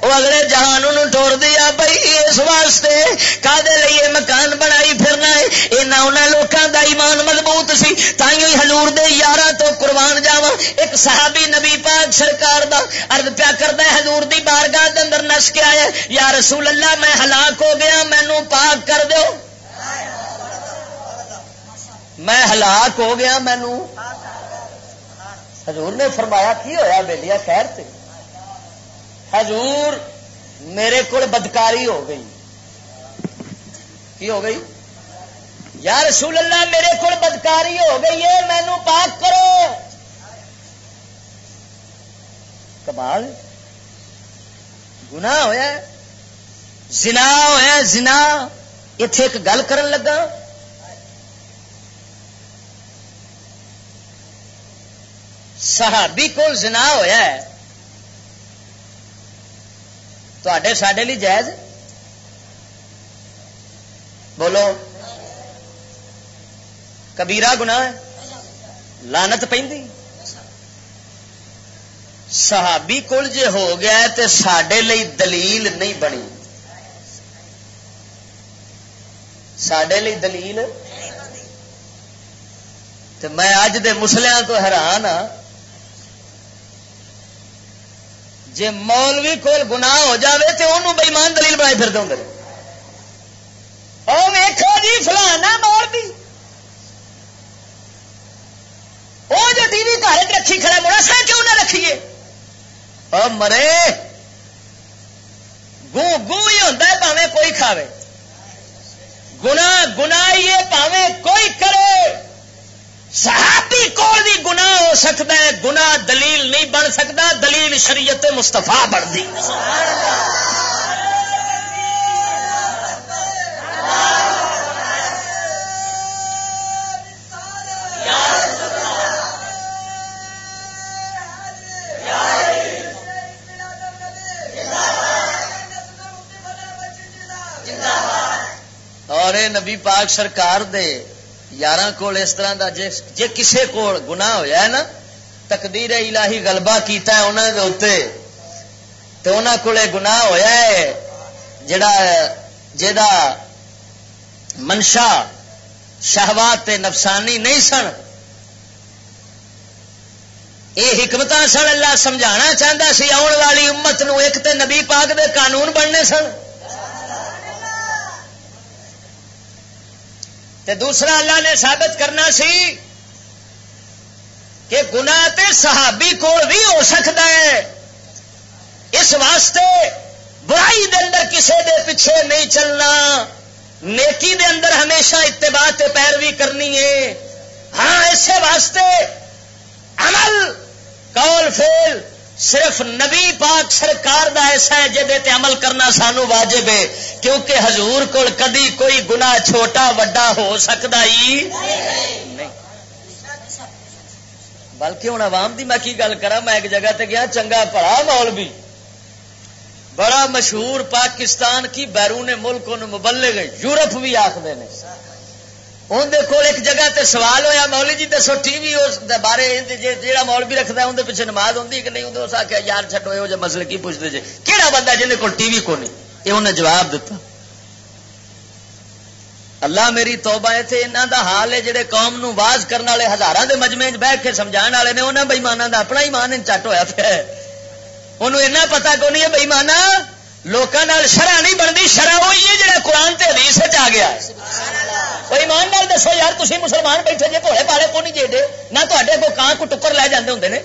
وہ اگلے جہان ٹور دیا بھائی اس واسطے کا لیے مکان بنائی پھرنا ہے یہاں لوگوں کا ایمان مضبوط سی تائیوں ہلور دے یار تو قربان جاوا ایک صحابی نبی پاک سرکار دا ارد پیا کرتا ہے ہزور کی بارگاہ اندر نس کے آیا یا رسول اللہ میں ہلاک ہو گیا مینو پاک کر دو میں ہلاک ہو گیا مینو۔ حضور نے فرمایا، کی ہوا بےلیا خیر سے حضور میرے کو بدکاری ہو گئی۔ کی ہو گئی؟ یا رسول اللہ، میرے کو بدکاری ہو گئی ہے، مینو پاک کرو۔ کمال۔ گنا ہوا زنا ہوا زنا۔ اتے ایک گل کرن لگا۔ صحابی کو زنا ہوا ہے تے سڈے لی جائز بولو۔ کبیرا گنا لانت پہ صحابی کول جے ہو گیا تو سڈے دلیل نہیں بنی۔ سڈے دلیل؟ تو میں اج دے مسلیاں تو حیران ہاں۔ جی مولوی کول گناہ ہو جاوے تو انہوں بےمان دلیل بنائی پھر دوں ویکو جی فلانا مولوی وہ جو ٹی وی گھر رکھی کھڑا مڑا سا کیوں نہ رکھیے؟ اور مرے۔ گو گو ہی ہوتا ہے پاوے کوئی کھاوے۔ گنا گنا یہ پاوے کوئی کرے۔ صحابی کول بھی گنا ہو سکتا ہے گنا دلیل نہیں بن سکتا، دلیل شریعت مستفا بڑھتی اور نبی پاک سرکار دے یار کول اس طرح دا جے جے کسے کول گناہ ہویا ہے نا، تقدیر الہی غلبہ کیتا ہے انہوں دے اتنے تو انہوں کو گناہ ہویا ہے، جڑا جا منشا، شہوات نفسانی نہیں سن۔ یہ حکمت سن، اللہ سمجھانا چاہتا سی آن والی امت نو ایک تے نبی پاک دے قانون بننے سن۔ تے دوسرا اللہ نے ثابت کرنا سی کہ گنا صحابی کول بھی ہو سکتا ہے۔ اس واسطے برائی دے اندر کسے دے پیچھے نہیں چلنا۔ نیکی دے اندر ہمیشہ اتباع تے پیروی کرنی ہے۔ ہاں اسی واسطے عمل قول فیل صرف نبی پاک سرکار دا ایسا ہے جی عمل کرنا سانو واجب ہے، کیونکہ حضور کو کدی کوئی گنا چھوٹا، وڈا ہو سکتا ہی نہیں۔ بلکہ ہوں عوام دی میں کی گل کرا میں ایک جگہ تے گیا، چنگا پڑا مول بھی بڑا مشہور پاکستان کی بیرون ملک مبلے گئے یورپ بھی آخر نے۔ اندر کول ایک جگہ تے سوال ہویا مولی جی دسو ٹی وی اس بارے جہاں مول بھی رکھتا ہے اندر پیچھے نماز ہوتی کہ نہیں اس آخیا یار چٹو یہ جی مسئلے کی پوچھتے جی کہڑا بندہ جن کو ٹی وی کو نہیں یہ انہیں جواب دیتا اللہ میری توبہ ہے اتنے انہوں دا حال ہے جہے قوم نو واز کرنے والے ہزار کے مجمے بہ کے سمجھا والے نے انہوں بئیمانہ کا اپنا ہی مان چٹ ہوا پیا انہوں ایسا پتا کو نہیں ہے بئیمانہ لوگوں شرح نہیں بنتی، شرح وہی ہے جہاں قرآن تے حدیث آ گیا۔ کوئی ایمان نال دسو یار تھی مسلمان بیٹھے جی گھوڑے پالے کو نہیں جی نہ تے کو کان کو ٹکر لے جاندے ہوں نے۔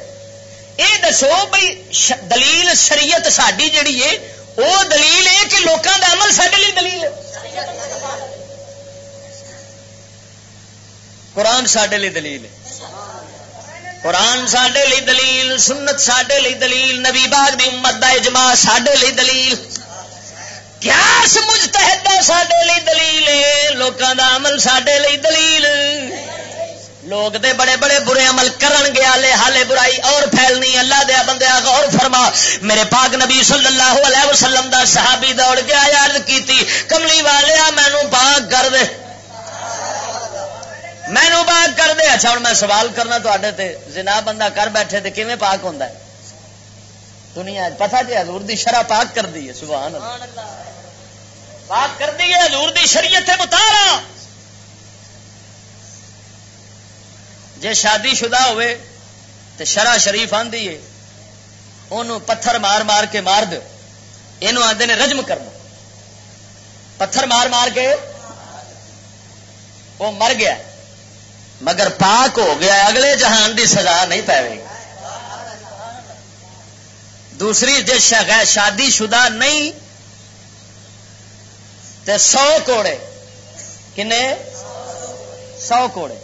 یہ دسو بھائی دلیل شریعت ساری جیڑی ہے وہ دلیل ہے کہ لوگوں کا عمل سارے لیے دلیل ہے۔ قرآن سڈے لیے دلیل ہے۔ قرآن سڈے لی دلیل، سنت سڈے لی دلیل، نبی باغ دی امت دا اجماع سڈے لی دلیل۔ قیاس مجتہد سڈے لی دلیل لوگوں دا عمل سڈے لی دلیل۔ لوگ دے بڑے بڑے برے عمل کرن گیا لے حالے برائی اور پھیلنی۔ اللہ دیا بندے غور فرما۔ میرے پاک نبی صلی اللہ علیہ وسلم دا صحابی دوڑ گیا یاد کیتی، کملی والے مینو پاک کر دے۔ مینو پاک کر دے اچھا ہوں میں سوال کرنا تے۔ جنا بندہ کر بیٹھے تو کیون پاک ہوں دنیا پتا جی ہزور دی شرح پاک کر دی ہے سبحان اللہ۔ پاک کر دی ہے ہزور دی شریعت متارا جے شادی شدہ ہوئے تو شرح شریف آدھی ہے انہوں پتھر مار مار کے مار دو یہ آدھے نے رجم کر دو پتھر مار مار کے وہ مر گیا۔ مگر پاک ہو گیا، اگلے جہان دی سزا نہیں پی دوسری جی شادی شدہ نہیں، تے سو کوڑے۔ کنے؟ سو کوڑے۔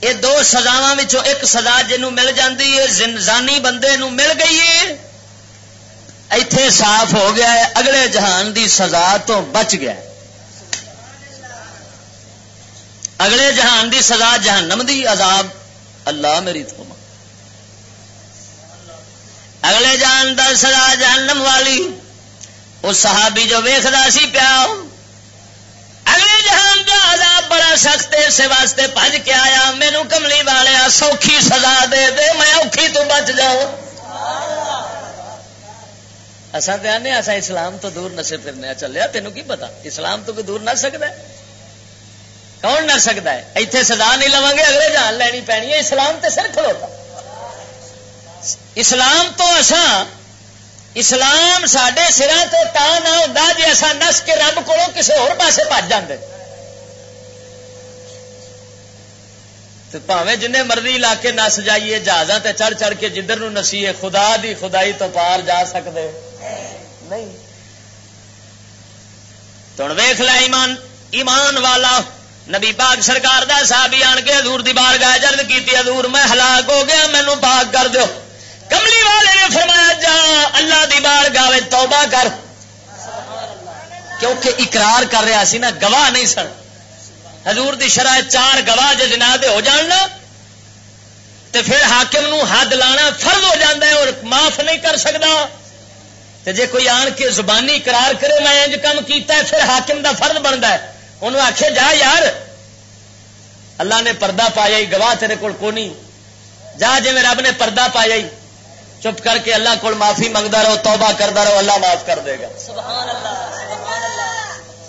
یہ دو سزاوا ایک سزا جنوں مل جاتی ہے زنزانی بندے نو مل گئی ہے۔ ایتھے صاف ہو گیا ہے، اگلے جہان دی سزا تو بچ گیا ہے۔ اگلے جہان دی سزا جہنم دی عذاب اللہ میری تو اگلے جہان دا سزا جہنم والی وہ صحابی جو ویختا سی پیا، اگلے جہان دا عذاب بڑا سخت اسے واسطے پج کے آیا مینو کملی والے سوکھی سزا دے دے، میں اوکھی تو بچ جاؤ اصا تو آنے اصا اسلام تو دور نشے پھرنے چلیا تینوں کی پتا؟ اسلام تو کوئی دور نہ سکتا۔ ہے کون نہ سکتا ہے؟ اتنے سزا نہیں لوا گے، اگلے جان لینی پینی ہے۔ اسلام تے سر کھلوتا۔ اسلام تو اصا اسلام سڈے سرا تو تا نہ ہوتا جی اصا نس کے رب کو کسی ہو پاسے بج جاندے۔ تو پاوے جن مرضی علاقے نس جائیے، جہازاں تے چڑھ چڑھ کے جدھر نو نسیے خدا دی خدائی تو پار جا سکتے نہیں۔ تو ویخ لا ایمان ایمان والا نبی پاک سرکار دا صحابی آن کے حضور دی بار گاہ جرد کی حضور میں ہلاک ہو گیا مینو پاک کر دو کملی والے نے فرمایا، جا اللہ دی بار گاہ توبہ کر۔ کیونکہ اقرار کر رہا سی نا، گواہ نہیں سن۔ حضور دی شرح چار گواہ جے جنا دے ہو جاننا تے پھر حاکم نو حد لانا فرض ہو جاتا ہے اور معاف نہیں کر سکتا جے کوئی آن کے زبانی اقرار کرے، میں انج کم کیتا ہے، پھر حاکم دا فرد بنتا ہے۔ انہوں آخے جا یار اللہ نے پردہ پایا گواہ تیرے کول کونی۔ جا جی رب نے پردہ پایا چپ کر کے اللہ کو معافی منگتا رہو توبہ کرتا رہو اللہ معاف کر دے گا۔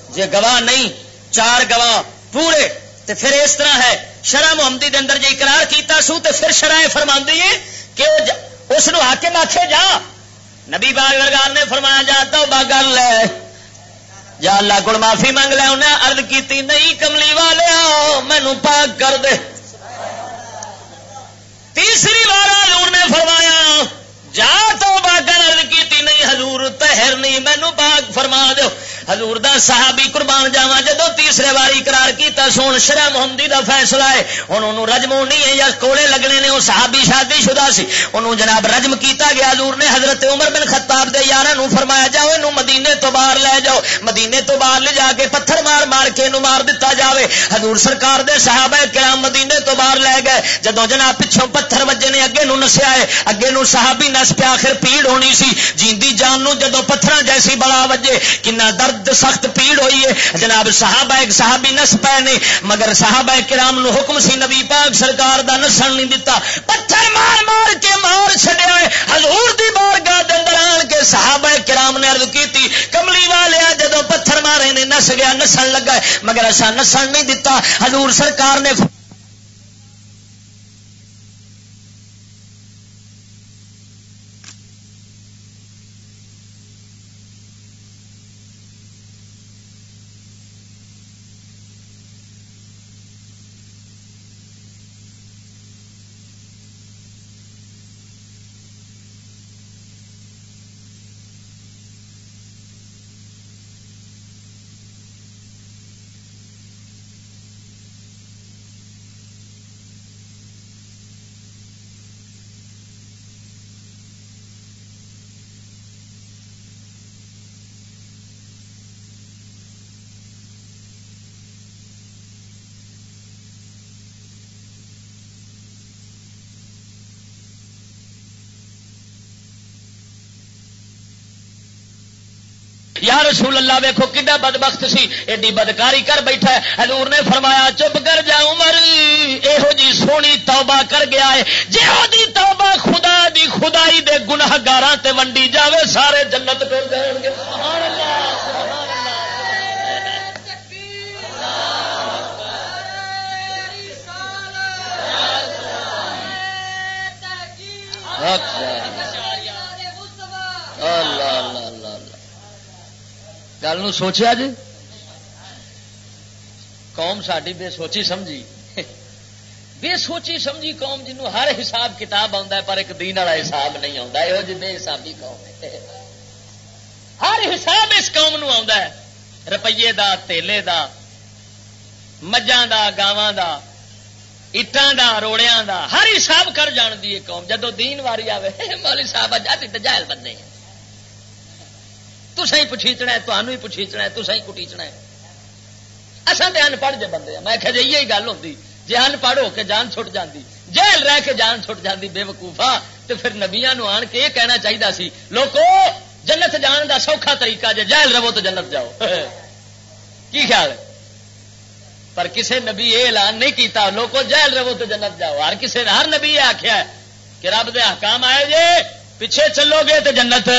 جی گواہ نہیں چار گواہ پورے تو پھر اس طرح ہے شرح محمدی اندر جی اقرار کیتا سو تو پھر شرح فرما ہے کہ اس حاکم آخے جا۔ نبی باغ نے فرمایا جا تو کر لے۔ جا اللہ کو معافی منگ لیا انہیں ارد کی نہیں کملی والے مینو پاک کر دے۔ تیسری بار نے فرمایا، جا تو باغر ارد کی نہیں حضور، تہر نہیں مینو پاک فرما دو حضور دا صحابی قربان جاوا جدو تیسرے باری قرار کیتا، سون شرح محمدی دا فیصلہ ہے۔ ہوں انہوں رجم ہونی ہے یا کوڑے لگنے نے وہ صحابی شادی شدہ سی۔ انہوں جناب رجم کیتا گیا۔ حضور نے حضرت عمر بن خطاب دے یار فرمایا، جاؤ یہ مدینے تو باہر لے جاؤ۔ مدینے تو باہر لے جا کے پتھر مار مار کے مار دتا جاوے۔ حضور سرکار دے صحابہ کرام مدینے تو باہر لے گئے۔ جدو جناب پچھوں پتھر وجے نے اگے نو نسیا ہے۔ اگے نو صحابی نس پیا، آخر پیڑ ہونی سی۔ جیندی جان نو جدو پتھر جیسی بڑا وجے، کنا درد سخت پیڑ ہوئی ہے۔ جناب صحابہ ایک صحابی نس پے نے، مگر صحابہ کرام نو حکم سی نبی پاک سرکار دا نسن نہیں دتا۔ پتھر مار مار کے مار چڈیا ہزور کی بار گاہ آن کے صحابہ کرام نے ارد کی کملی والے جدو پتھر مارے نے، نس گیا، نسن لگا مگر ایسا نسن نہیں دتا۔ حضور سرکار نے یا رسول اللہ ویکو کڈا بدبخت سی؟ ایڈی بدکاری کر بیٹھا ہے۔ حضور نے فرمایا چپ کر جا عمر یہو جی سونی توبہ کر گیا ہے۔ جہو جی توبہ خدا دی خدائی دے گناہ تے ونڈی جاوے سارے جنت پہ جان گے۔ اللہ اللہ گل سوچیا جی قوم ساری بے سوچی سمجھی۔ بے سوچی سمجھی قوم جنوں ہر حساب کتاب آتا ہے، پر ایک دین والا حساب نہیں آتا یہ جی بے حسابی قوم ہے۔ ہر حساب اس قوم نو آ روپیے دا، تیلے دا مجھا دا، گاواں دا اٹان دا، روڑیاں دا۔ ہر حساب کر جان دی قوم۔ جدو دین واری آئے مولی صاحب جاتی تو جائل بندے ہیں۔ تسا ہی پوچھیچنا ہے تمہوں ہی پوچھیچنا ہے تسا ہی کٹیچنا ہے۔ اصل تو انپڑھ جے بندے میں کہ جی یہی گل ہوتی جی انپڑھ ہو کے جان چھٹ جاتی جیل رہ کے جان چھٹ جاتی بے وقوفا۔ تو پھر نبیا آن کے یہ کہنا چاہیے سی لوگو جنت جان دا سوکھا طریقہ جی جیل رہو تو جنت جاؤ۔ کی خیال ہے؟ پر کسے نبی یہ اعلان نہیں کیتا لوگوں جیل رہو تو جنت جاؤ۔ ہر کسے ہر نبی یہ آخیا کہ رب دے حکام آئے جے، پیچھے چلو گے تو جنت۔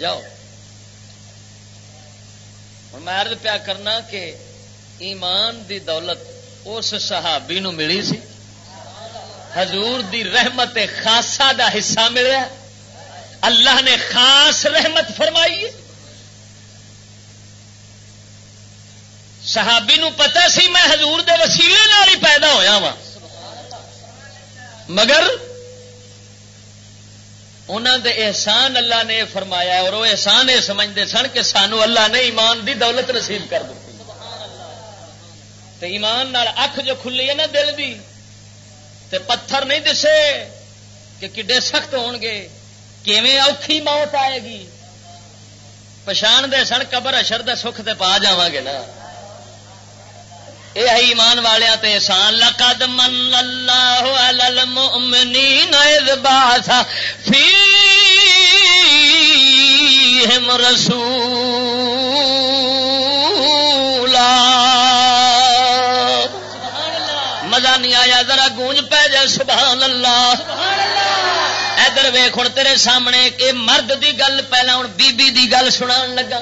جاؤ۔ ہوں میں ارد پیا کرنا کہ ایمان دی دولت اس صحابی نو ملی سی۔ حضور دی رحمت خاصا دا حصہ ملیا۔ اللہ نے خاص رحمت فرمائی۔ صحابی نو پتا سی میں حضور دے وسیلے نال ہی پیدا ہویا وا مگر انہوں دے احسان اللہ نے فرمایا اور وہ احسان یہ سمجھتے سن کہ سانو اللہ نے ایمان دی دولت نصیب کر دی ایمان نال اکھ جو کھلی ہے نا دل دی، تے پتھر نہیں دسے کہ کڈے سخت ہون گے، کیویں اوکھی موت آئے گی؟ پچھان دے سن قبر اشر دے سکھ تے پا جاواں گے نا۔ یہ ایمان والیا تے احسان، لقد من اللہ علی المؤمنین اذ بعث فی رسولا۔ مزہ نہیں آیا، ذرا گونج پہ جائے سبحان اللہ۔ ادھر ویخ ہوں تیرے سامنے کہ مرد دی گل، پہلا ہوں بی بی دی گل سنا لگا۔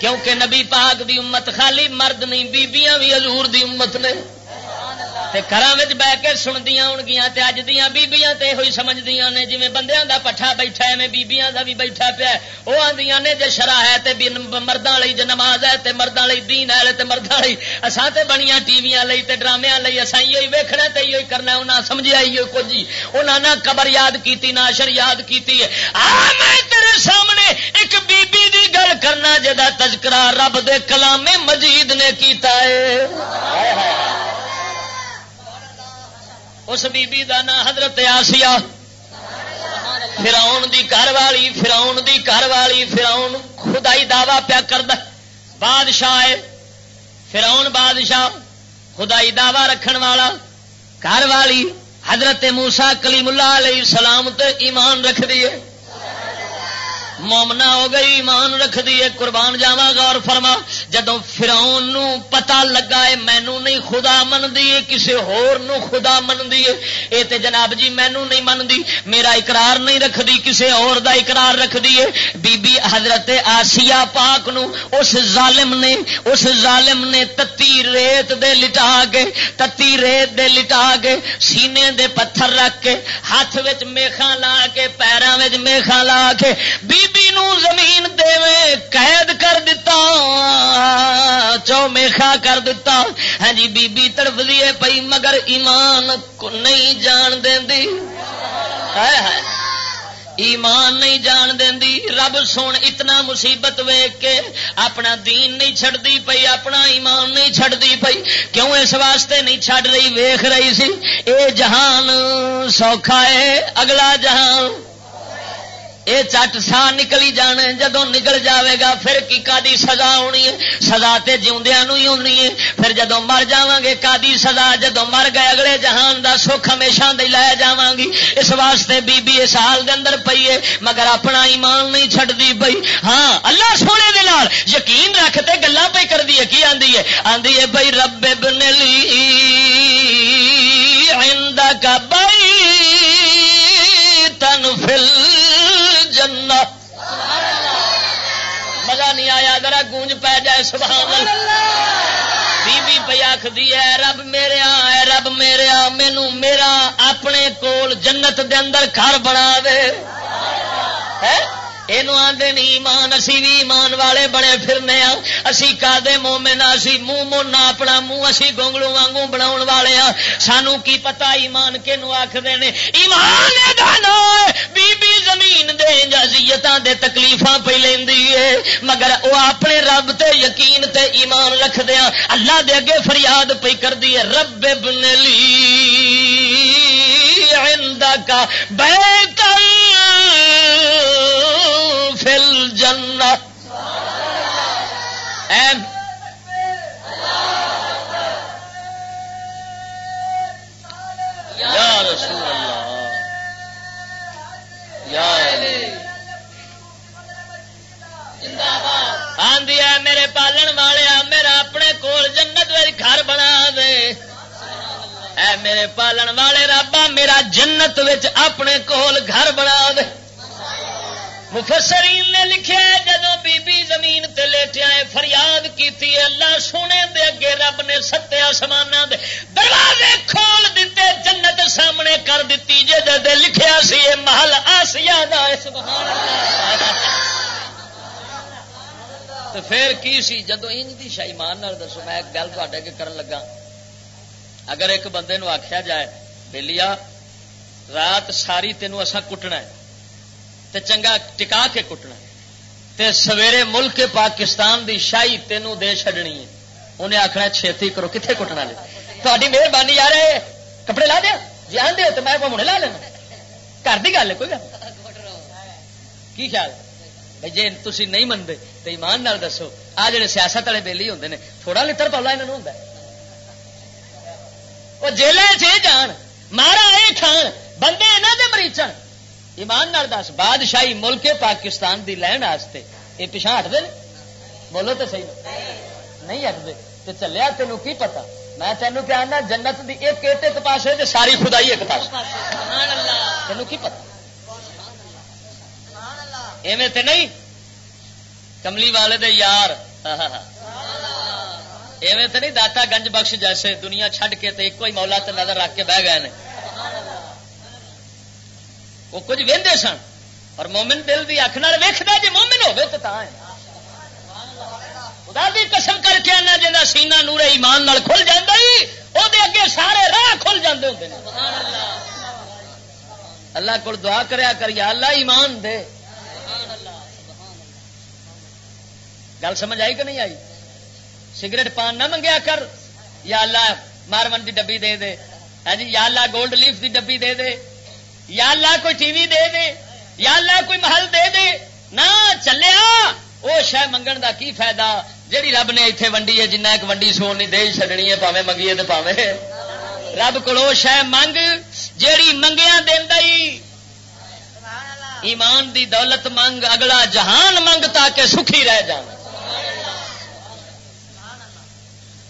کیونکہ نبی پاک دی امت خالی مرد نہیں بیبیاں بھی حضور دی امت نے۔ گھر بہ کے سندیاں ہو گیا اج دیا بیبیاں تے ہوئی سمجھدیا نے جی بندیاں دا پٹھا بیٹھا ہے بیبیاں دا بھی بیٹھا پیا وہ آدی نے جی شرح ہے تے مردوں لی جی نماز ہے تے مردوں لی دین ہے تے مردوں لی اساں تے بنیا ٹی وی لی تے ڈرامے لی اصا یہ ویکھنا تے یہ کرنا انہاں سمجھیا یہ کچھ جی انہاں نہ قبر یاد کیتی نہ اشر یاد کیتی ہے آ میں تیرے سامنے ایک بی بی دی گل کرنا جدا تذکرہ رب دے کلام مجید نے کیتا ہے اس بی بی دا نا حضرت آسیا فراؤن دی گھر والی، فراؤن دی گھر والی، فراؤن خدائی دعوی پیا کر بادشاہ فراؤن بادشاہ خدائی دعوی رکھن والا۔ گھر والی حضرت موسا کلیم اللہ علیہ السلام تے ایمان رکھ دیے مومنا ہو گئی، ایمان رکھ دیے قربان جاوا گا اور فرما جدو فراؤن پتا لگا ہے مینو نہیں خدا من دی کسی ہور نو خدا من دی اے تے جناب جی مینو نہیں من دی میرا اقرار نہیں رکھ دی کسی اور دا اقرار رکھ دیے بی بی حضرت آسیا پاک نو اس ظالم نے، اس ظالم نے تتی ریت دے لٹا کے، تتی ریت دے لٹا کے سینے دے پتھر رکھ کے، ہاتھ وچ میخا لا کے پیروں میخا لا کے، بی بی نو زمین دے قید کر دیتا چو میخا کر دیتا ہاں جی بی بی تڑف دیے پئی، مگر ایمان کو نہیں جان دی ایمان نہیں جان دی رب سن، اتنا مصیبت ویگ کے اپنا دین نہیں چڈتی پئی، اپنا ایمان نہیں چڈتی پئی۔ کیوں اس واسطے نہیں چڈ رہی ویخ رہی سی؟ اے جہان سوکھا ہے، اگلا جہان۔ یہ چٹ سا نکلی جانے جدو نکل جاوے گا، پھر کی کادی سزا ہونی ہے؟ سزا تے جیوندیا ہی ہونی ہے۔ پھر جدو مر جا گے کادی سزا جدو مر گئے، اگلے جہان دا سکھ ہمیشہ دے لے جا گی۔ اس واسطے بی بی اس سال دے اندر پئی ہے، مگر اپنا ایمان نہیں چڈتی پئی۔ ہاں اللہ سونے دے نال یقین رکھتے گلا پہ کر دی کی آندی ہے؟ آندی ہے بھائی رب بنلی کا گونج پی جائے، سبحان بی بی پہ آخری ہے، رب میرے اے رب میرے مینو میرا اپنے کول جنت دے اندر گھر بنا دے یہ آدھے نہیں ایمان اسی بھی ایمان والے بڑے پھرنے ہاں اسی کا دے مومن اسی منہ مونا اپنا منہ اسی گونگلو وانگوں بنا والے ہاں سانو کی پتا ایمان کے نو آخر ایمان بی بی زمین دے جزیت دے تکلیفاں پہ لینی ہے مگر وہ اپنے رب تے یقین تے ایمان رکھ دیا اللہ دے اگے فریاد پہ کر دی رب بن لی عندك بيتا في الجنة. یا رسول اللہ یا آدھی ہے میرے پالن والے میرا اپنے کول جنت گھر بنا دے۔ اے میرے پالن والے رابا، میرا جنت اپنے کول گھر بنا دے۔ مفسرین نے لکھا جدو بی بی زمین تے لیٹیا ہے فریاد کیتی ہے اللہ سونے دے اگے رب نے ستے آسمان دے دروازے کھول دیتے، جنت سامنے کر دیتی۔ جے دے لکھیا سی یہ محل آسیا دا سبحان تو پھر کی سی؟ جدو انج دی شائمان دسو، میں ایک گل تے کرن لگا۔ اگر ایک بندے نو آخیا جائے بلیا رات ساری تینوں اصا کٹنا ہے، تے چنگا ٹکا کے کٹنا تے سویرے ملک پاکستان دی شاہی تینوں دے چڈنی ہے۔ انہیں آخنا چھتی کرو کتنے کٹنا لے؟ تاری مہربانی یار کپڑے لا دیا جی آدھے تو میں ہوں لا لینا۔ گھر کی گل ہے، کوئی گل کی خیال؟ بھائی جی تھی نہیں منگے تو ایمان نال دسو۔ آ جڑے سیاست والے بےلی ہوں تھوڑا لڑ پولا یہاں ہوں وہ جیل جان، مارا یہ کھان، بندے یہاں کے مریچ ایمان دس، بادشاہی ملک پاکستان دی لین واسطے یہ پچھا ہٹتے بولو تو صحیح۔ نہیں ہٹتے تو چلیا تینوں کی پتا میں تینوں کیا آنا، جنت دی ایک ایٹ ایک پاس ہے ساری خدائی ایک پاس تینوں کی پتا ایویں تے نہیں؟ کملی والے دے یار۔ ایویں تے نہیں، داتا گنج بخش جیسے دنیا چھڈ کے تے ایک ہی مولا تے نظر رکھ کے بہ گئے نے۔ وہ کچھ وہدے سن، اور مومن دل کی اکھ ویکد جی مومن ہوے تو خدا دی قسم کر کے آنا جا سینا نورے ایمان نال کھل جاتا ہی وہ اگے سارے راہ کھل جاندے ہوتے ہیں اللہ کو دعا کریا کر، یا اللہ ایمان دے۔ گل سمجھ آئی کہ نہیں آئی؟ سگریٹ پان نہ منگیا کر۔ یا اللہ مارمن کی ڈبی دے دے۔ ہاں جی یا اللہ گولڈ لیف کی ڈبی دے دے۔ یا اللہ کوئی ٹی وی دے دے۔ یا اللہ کوئی محل دے دے۔ نہ چلیا وہ شہ منگن دا کی فائدہ؟ جیڑی رب نے اتنے ونڈی ہے، جنہ ایک ونڈی سو نہیں دے چڈنی ہے، پاوے منگیے تو پاوے۔ رب کو شہ منگ، جیڑی منگیا دینا ایمان دی دولت منگ، اگلا جہان منگ تاکہ سکھی رہ جان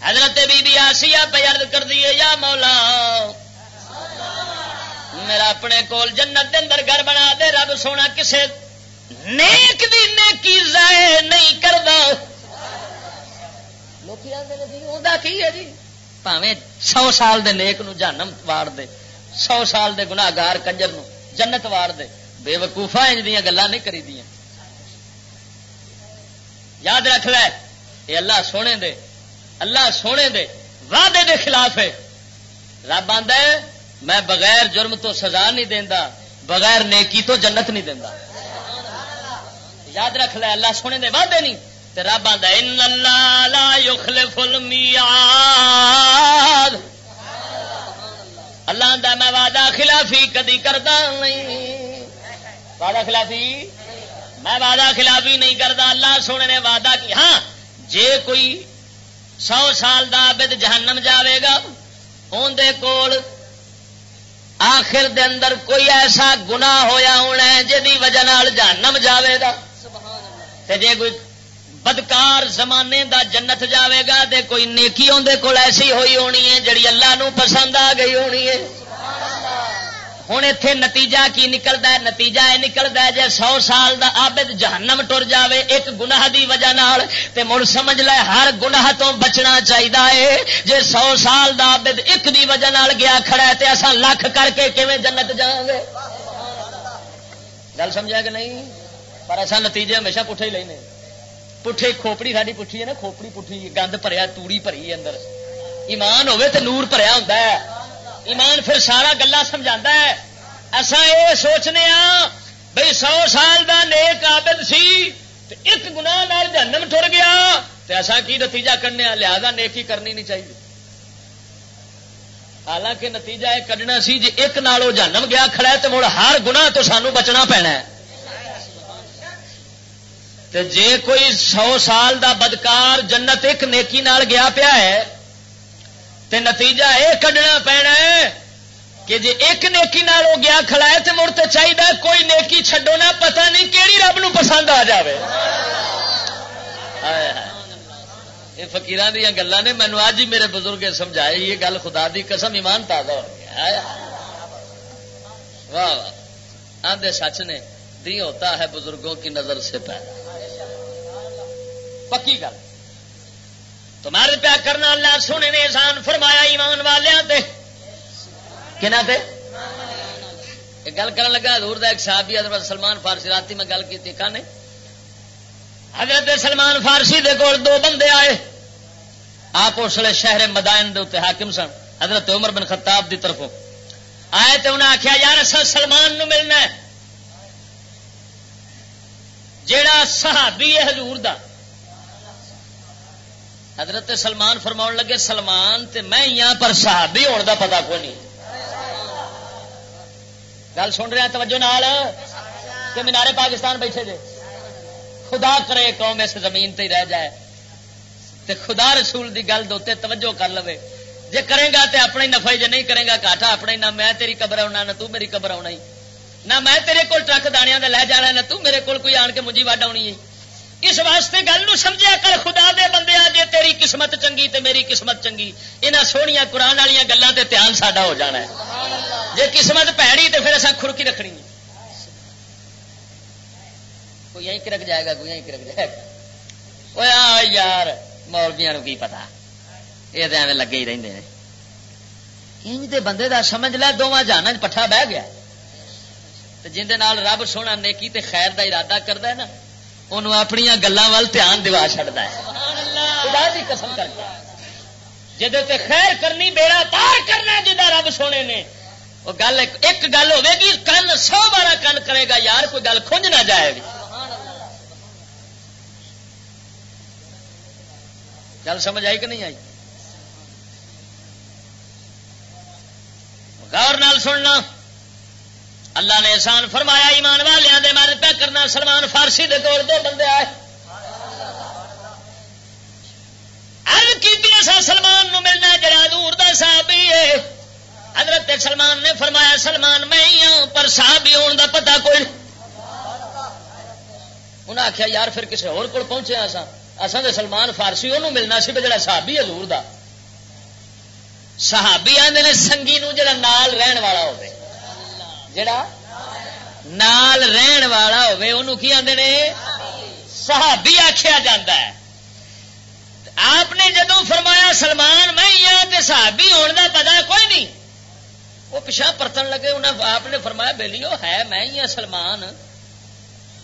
حضرت بی بی آسیہ پہ ارد کر دیے یا مولا، میرا اپنے کول جنت دے اندر گھر بنا دے، رب سونا کسے نیک دی نیکی ضائع نہیں کردا۔ لوکی آندے نے جی کی ہے جی؟ 100 سال دے نیک نو جہنم واڑ دے 100 سال دے گناہگار کنجر نو جنت واڑ دے۔ بے وقوفا انج دیاں گلاں نہیں کری دیاں۔ یاد رکھ لے، اے اللہ سونے دے اللہ سونے دے وعدے دے خلاف ہے۔ رب آندا ہے، میں بغیر جرم تو سزا نہیں دینا بغیر نیکی تو جنت نہیں دینا یاد رکھ لے، اللہ سونے دے وعدے نہیں۔ رب آدھا ان اللہ لا المیعاد۔ اللہ آدھا میں وعدہ خلافی کدی کرتا نہیں۔ وعدہ خلافی؟ میں وعدہ خلافی نہیں کرتا اللہ سونے نے وعدہ کی ہاں جے کوئی سو سال دا عابد جہنم جاوے گا اندر کول آخر دے اندر کوئی ایسا گنا ہوا ہونا ہے جی وجہ جانم جاوے گا۔ جے کوئی بدکار زمانے دا جنت جاوے گا، تے کوئی نیکی اندر کول ایسی ہوئی ہونی ہے جڑی اللہ نو پسند آ گئی ہونی ہے۔ ہوں اتے نتیجہ کی نکلتا ہے؟ نتیجہ یہ نکلتا ہے جی سو سال دا عابد جہنم ٹر جاوے، ایک گناہ دی وجہ نال تے مڑ سمجھ لے ہر گناہ تو بچنا چاہیے جی سو سال دا عابد ایک دی وجہ نال گیا کھڑا ہے تے اصا لکھ کر کے کیون جنت جاؤں گے گل سمجھا کہ نہیں؟ پر اصا نتیجے ہمیشہ پٹھے ہی لینے۔ پٹھے، کھوپڑی ساری پٹھی ہے نا، کھوپڑی پٹھی، گند بھریا توڑی بھری اندر۔ ایمان ہوے تے نور بھریا ہوتا ہے۔ ایمان پھر سارا گلا سمجھا ہے۔ اصا یہ سوچنے ہاں بھائی سو سال دا نیک آبد سی ایک گنا جنم ٹر گیا تو ایسا کی نتیجہ کرنے ہاں؟ لہذا نیکی کرنی نہیں چاہیے۔ حالانکہ نتیجہ یہ کھنا سی جی ایک نالوں جنم گیا کھڑا ہے تو مڑ ہر گنا تو سانو بچنا پینا ہے۔ تے جے کوئی سو سال دا بدکار جنت ایک نیکی نال گیا پیا ہے تے نتیجہ یہ کھڈنا پینا ہے کہ جی ایک نیکی نال ہو گیا کھڑا ہے تو مڑ تو چاہیے کوئی نیکی چھڈو نہ پتہ نہیں کہڑی رب نو پسند آ جائے یہ فکیر دیا گلان نے مینو اج ہی میرے بزرگ سمجھائے یہ گل خدا دی قسم ایمان تازہ ہو گیا واہ واہ۔ آدھے سچ نے دی ہوتا ہے بزرگوں کی نظر سے پیدا۔ پکی گل۔ تمہارے پیا کرنا اللہ سونے نے احسان فرمایا ایمان والے کہنا تے؟ گل کر لگا، حضور دا ایک صحابی، حضرت سلمان فارسی، رات میں گل کی کھانے حضرت سلمان فارسی دے کول دو بندے آئے۔ آپ اس لیے شہر مدائن دے اتنے حاکم سن، حضرت عمر بن خطاب دی طرفوں۔ آئے تو انہیں آخیا یار اصل سلمان نو ملنا ہے۔ جیڑا صحابی ہے حضور دا حضرت سلمان فرماؤ لگے، سلمان تے میں یہاں پر صحابی ہونے دا پتا کوئی نہیں۔ گل سن رہے ہیں؟ توجہ نال؟ کہ مینارے پاکستان بیٹھے جے۔ خدا کرے قوم اس زمین تے رہ جائے۔ تے خدا رسول دی گل دوتے توجہ کر لو جے کرے گا تے اپنے نفع جے نہیں کرے گا کاٹا اپنے نہ میں تیری قبر آنا نہ تو میری قبر آنا ہی۔ نہ میں تیرے کول ٹرک دانیا لے جانا نہ تو میرے کول کوئی آن کے مجھے وڈ آنی ہے۔ اس واسطے گل سمجھا کر، خدا دے بندے جے تیری قسمت چنگی تے میری قسمت چنگی۔ یہاں سویا قرآن والی گلوں تے دھیان ساڈا ہو جانا ہے۔ جے قسمت پیڑی تو پھر اصا خرکی رکھنی کوئی یہیں کرک جائے گا، کوئی یہیں کرک جائے گا۔ یار مولویا کی پتا؟ یہ تو ایویں لگے ہی رہتے ہیں انج دے بندے دا سمجھ لے دونوں جانا پٹھا بہ گیا۔ جن رب سونا نیکی تے خیر دا ارادہ کرتا ہے نا انہوں اپنی گلوں وال دھیان دوا چڑتا ہے۔ خدا دی قسم کر جی خیر کرنی، بیڑا پار کرنا جا رب سونے نے۔ وہ گل ایک گل ہوے گی، کن سو بارہ کن کرے گا یار، کوئی گل کھنج نہ جائے گی۔ گل سمجھ آئی کہ نہیں آئی؟ غور نال سننا۔ اللہ نے احسان فرمایا، ایمان والوں دے مارے پہ کرنا سلمان فارسی دے کول دو بندے آئے۔ کی سلمان نو ملنا جڑا دور دا صحابی ہے۔ حضرت سلمان نے فرمایا، سلمان میں ہی ہوں، پر صحابی ہون دا پتہ کوئی انہیں آخیا یار پھر کسی اور کول پہنچے اصا اصا تو سلمان فارسی انہوں ملنا سی جڑا صحابی حضور دا۔ صحابی آدھے نے، سنگی نو جڑا نال رہن والا ہوئے جڑا نال رہن والا ہوے انہوں کی آدھے نے؟ صحابی آخیا جا آپ نے جدو فرمایا سلمان میں ہی صحابی ہونے کا پتا کوئی نہیں۔ وہ پچھا پرتن لگے انہیں آپ نے فرمایا بہلی وہ ہے میں ہی ہوں سلمان۔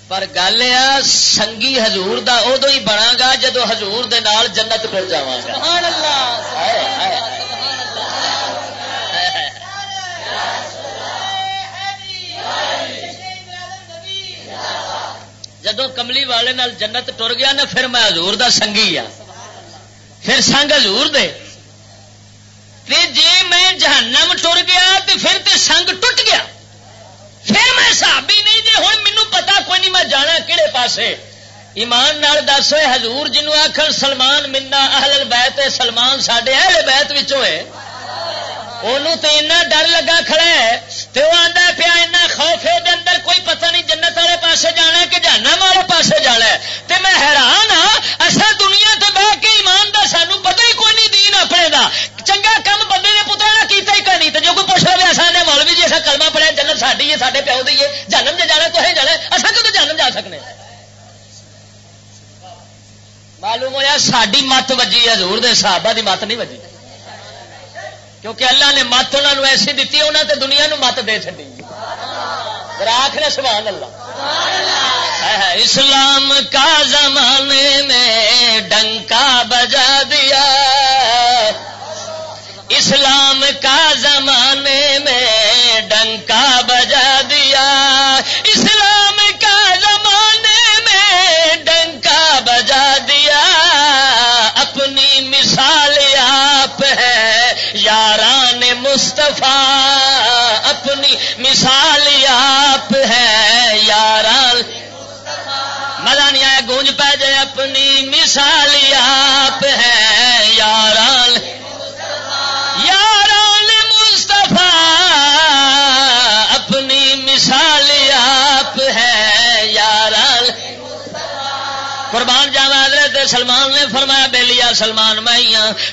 پر گل یہ سنگی ہزور کا ادو ہی بنا گا جدو ہزور جنت پھر جا جدو کملی والے نال جنت ٹر گیا نا، پھر میں ہزور دا سنگھی آ ہاں۔ پھر سنگ ہزور دے۔ جی میں جہنم ٹر گیا تو پھر تے سنگ ٹوٹ گیا۔ پھر میں صحابی نہیں جی ہوں مینو پتا کوئی نہیں، میں جانا کہڑے پاسے۔ ایمان نال دس ہوئے ہزور جنوب آخر سلمان منا اہل بیت سلمان سڈے اہل بیت ہے۔ انہوں تو اینا ڈر لگا کھڑا ہے تو وہ آتا پیا اینا خوف ہے اندر کوئی پتہ نہیں جنت والے پاسے جانا کہ جانا والے پاسے جانا ہے۔ تو میں حیران ہاں اصا دنیا تو بہ کے ایمان دا سانو پتہ ہی کوئی نہیں دین اپنے دا۔ چنگا کم بندے نے پتر نہ کیتا ہی کرنی تو جو کوئی پوچھ رہا اصا نے مولوی جی ایسا کلمہ پڑھیا، جنت ساری ہے سارے پیو دی ہے جنم جی جانا تو ہے جانا اصا کدو جنم جا سکنے معلوم ہوا ساری مت وجی ہے زور دے صحابہ دی مت نہیں وجی۔ کیونکہ اللہ نے مت انہوں ایسی دیتی انہوں نے دنیا نو مت دے چی راک نے سبحان اللہ۔ اسلام کا زمانے میں ڈنکا بجا دیا۔ اسلام پہ جائے اپنی مثال آپ ہے، یاران یاران مصطفیٰ، اپنی مثال آپ ہے، یاران۔ قربان جاوا حضرت سلمان نے فرمایا بے لیا سلمان میں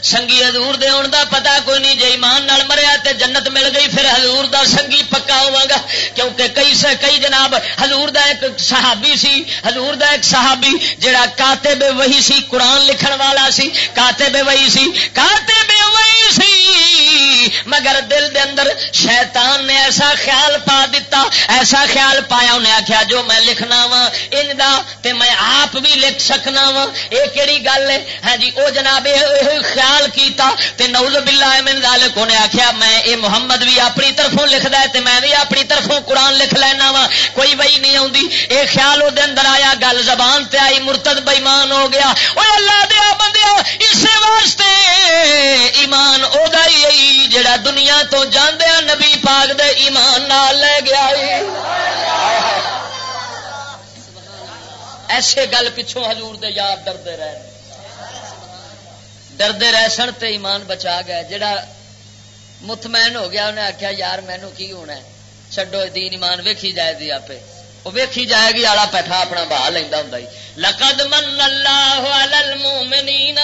سنگی حضور دے ہون دا پتا کوئی نہیں، جے ایمان نال تے جنت مل گئی، پھر حضور دا سنگی پکا ہوا گا۔ کیونکہ کئی سے کئی جناب، حضور دا ایک صحابی سی، حضور دا ایک صحابی جڑا کاتب وہی سی، قرآن لکھن والا سی، کاتب وہی سی، کاتب وہی سی۔ مگر دل دے اندر شیطان نے ایسا خیال پا دیتا ایسا خیال پایا، انہیں آخیا جو میں لکھنا وا ان دا تے میں آپ بھی لکھ سکنا وا یہ کہڑی گل ہے؟ ہاں جی وہ جناب خیال کیتا، تے نوز بلا من ذالک نے آخیا میں اے محمد بھی اپنی طرفوں لکھدا ہے، تے میں بھی اپنی طرفوں قرآن لکھ لینا وا کوئی وہی نہیں آتی یہ خیال وہ اندر آیا، گل زبان تے آئی، مرتد بےمان ہو گیا۔ وہ اللہ دیا بندیا اس واسطے ایمان او ہی جڑا دنیا تو جاندیا نبی پاک دے ایمان نال لے گیا ایسے گل پچھوں حضور دے یار ڈردے رہے۔ ڈردے رہ سن ایمان بچا گیا جڑا مطمئن ہو گیا، انہیں آخیا یار، مینو کی ہونا ہے؟ چڈو دین ایمان ویکھی جائے دی آپ وہ ویکھی جائے گی، آلہ پیٹھا اپنا بہا لینا ہوں لقد من اللہ المؤمنین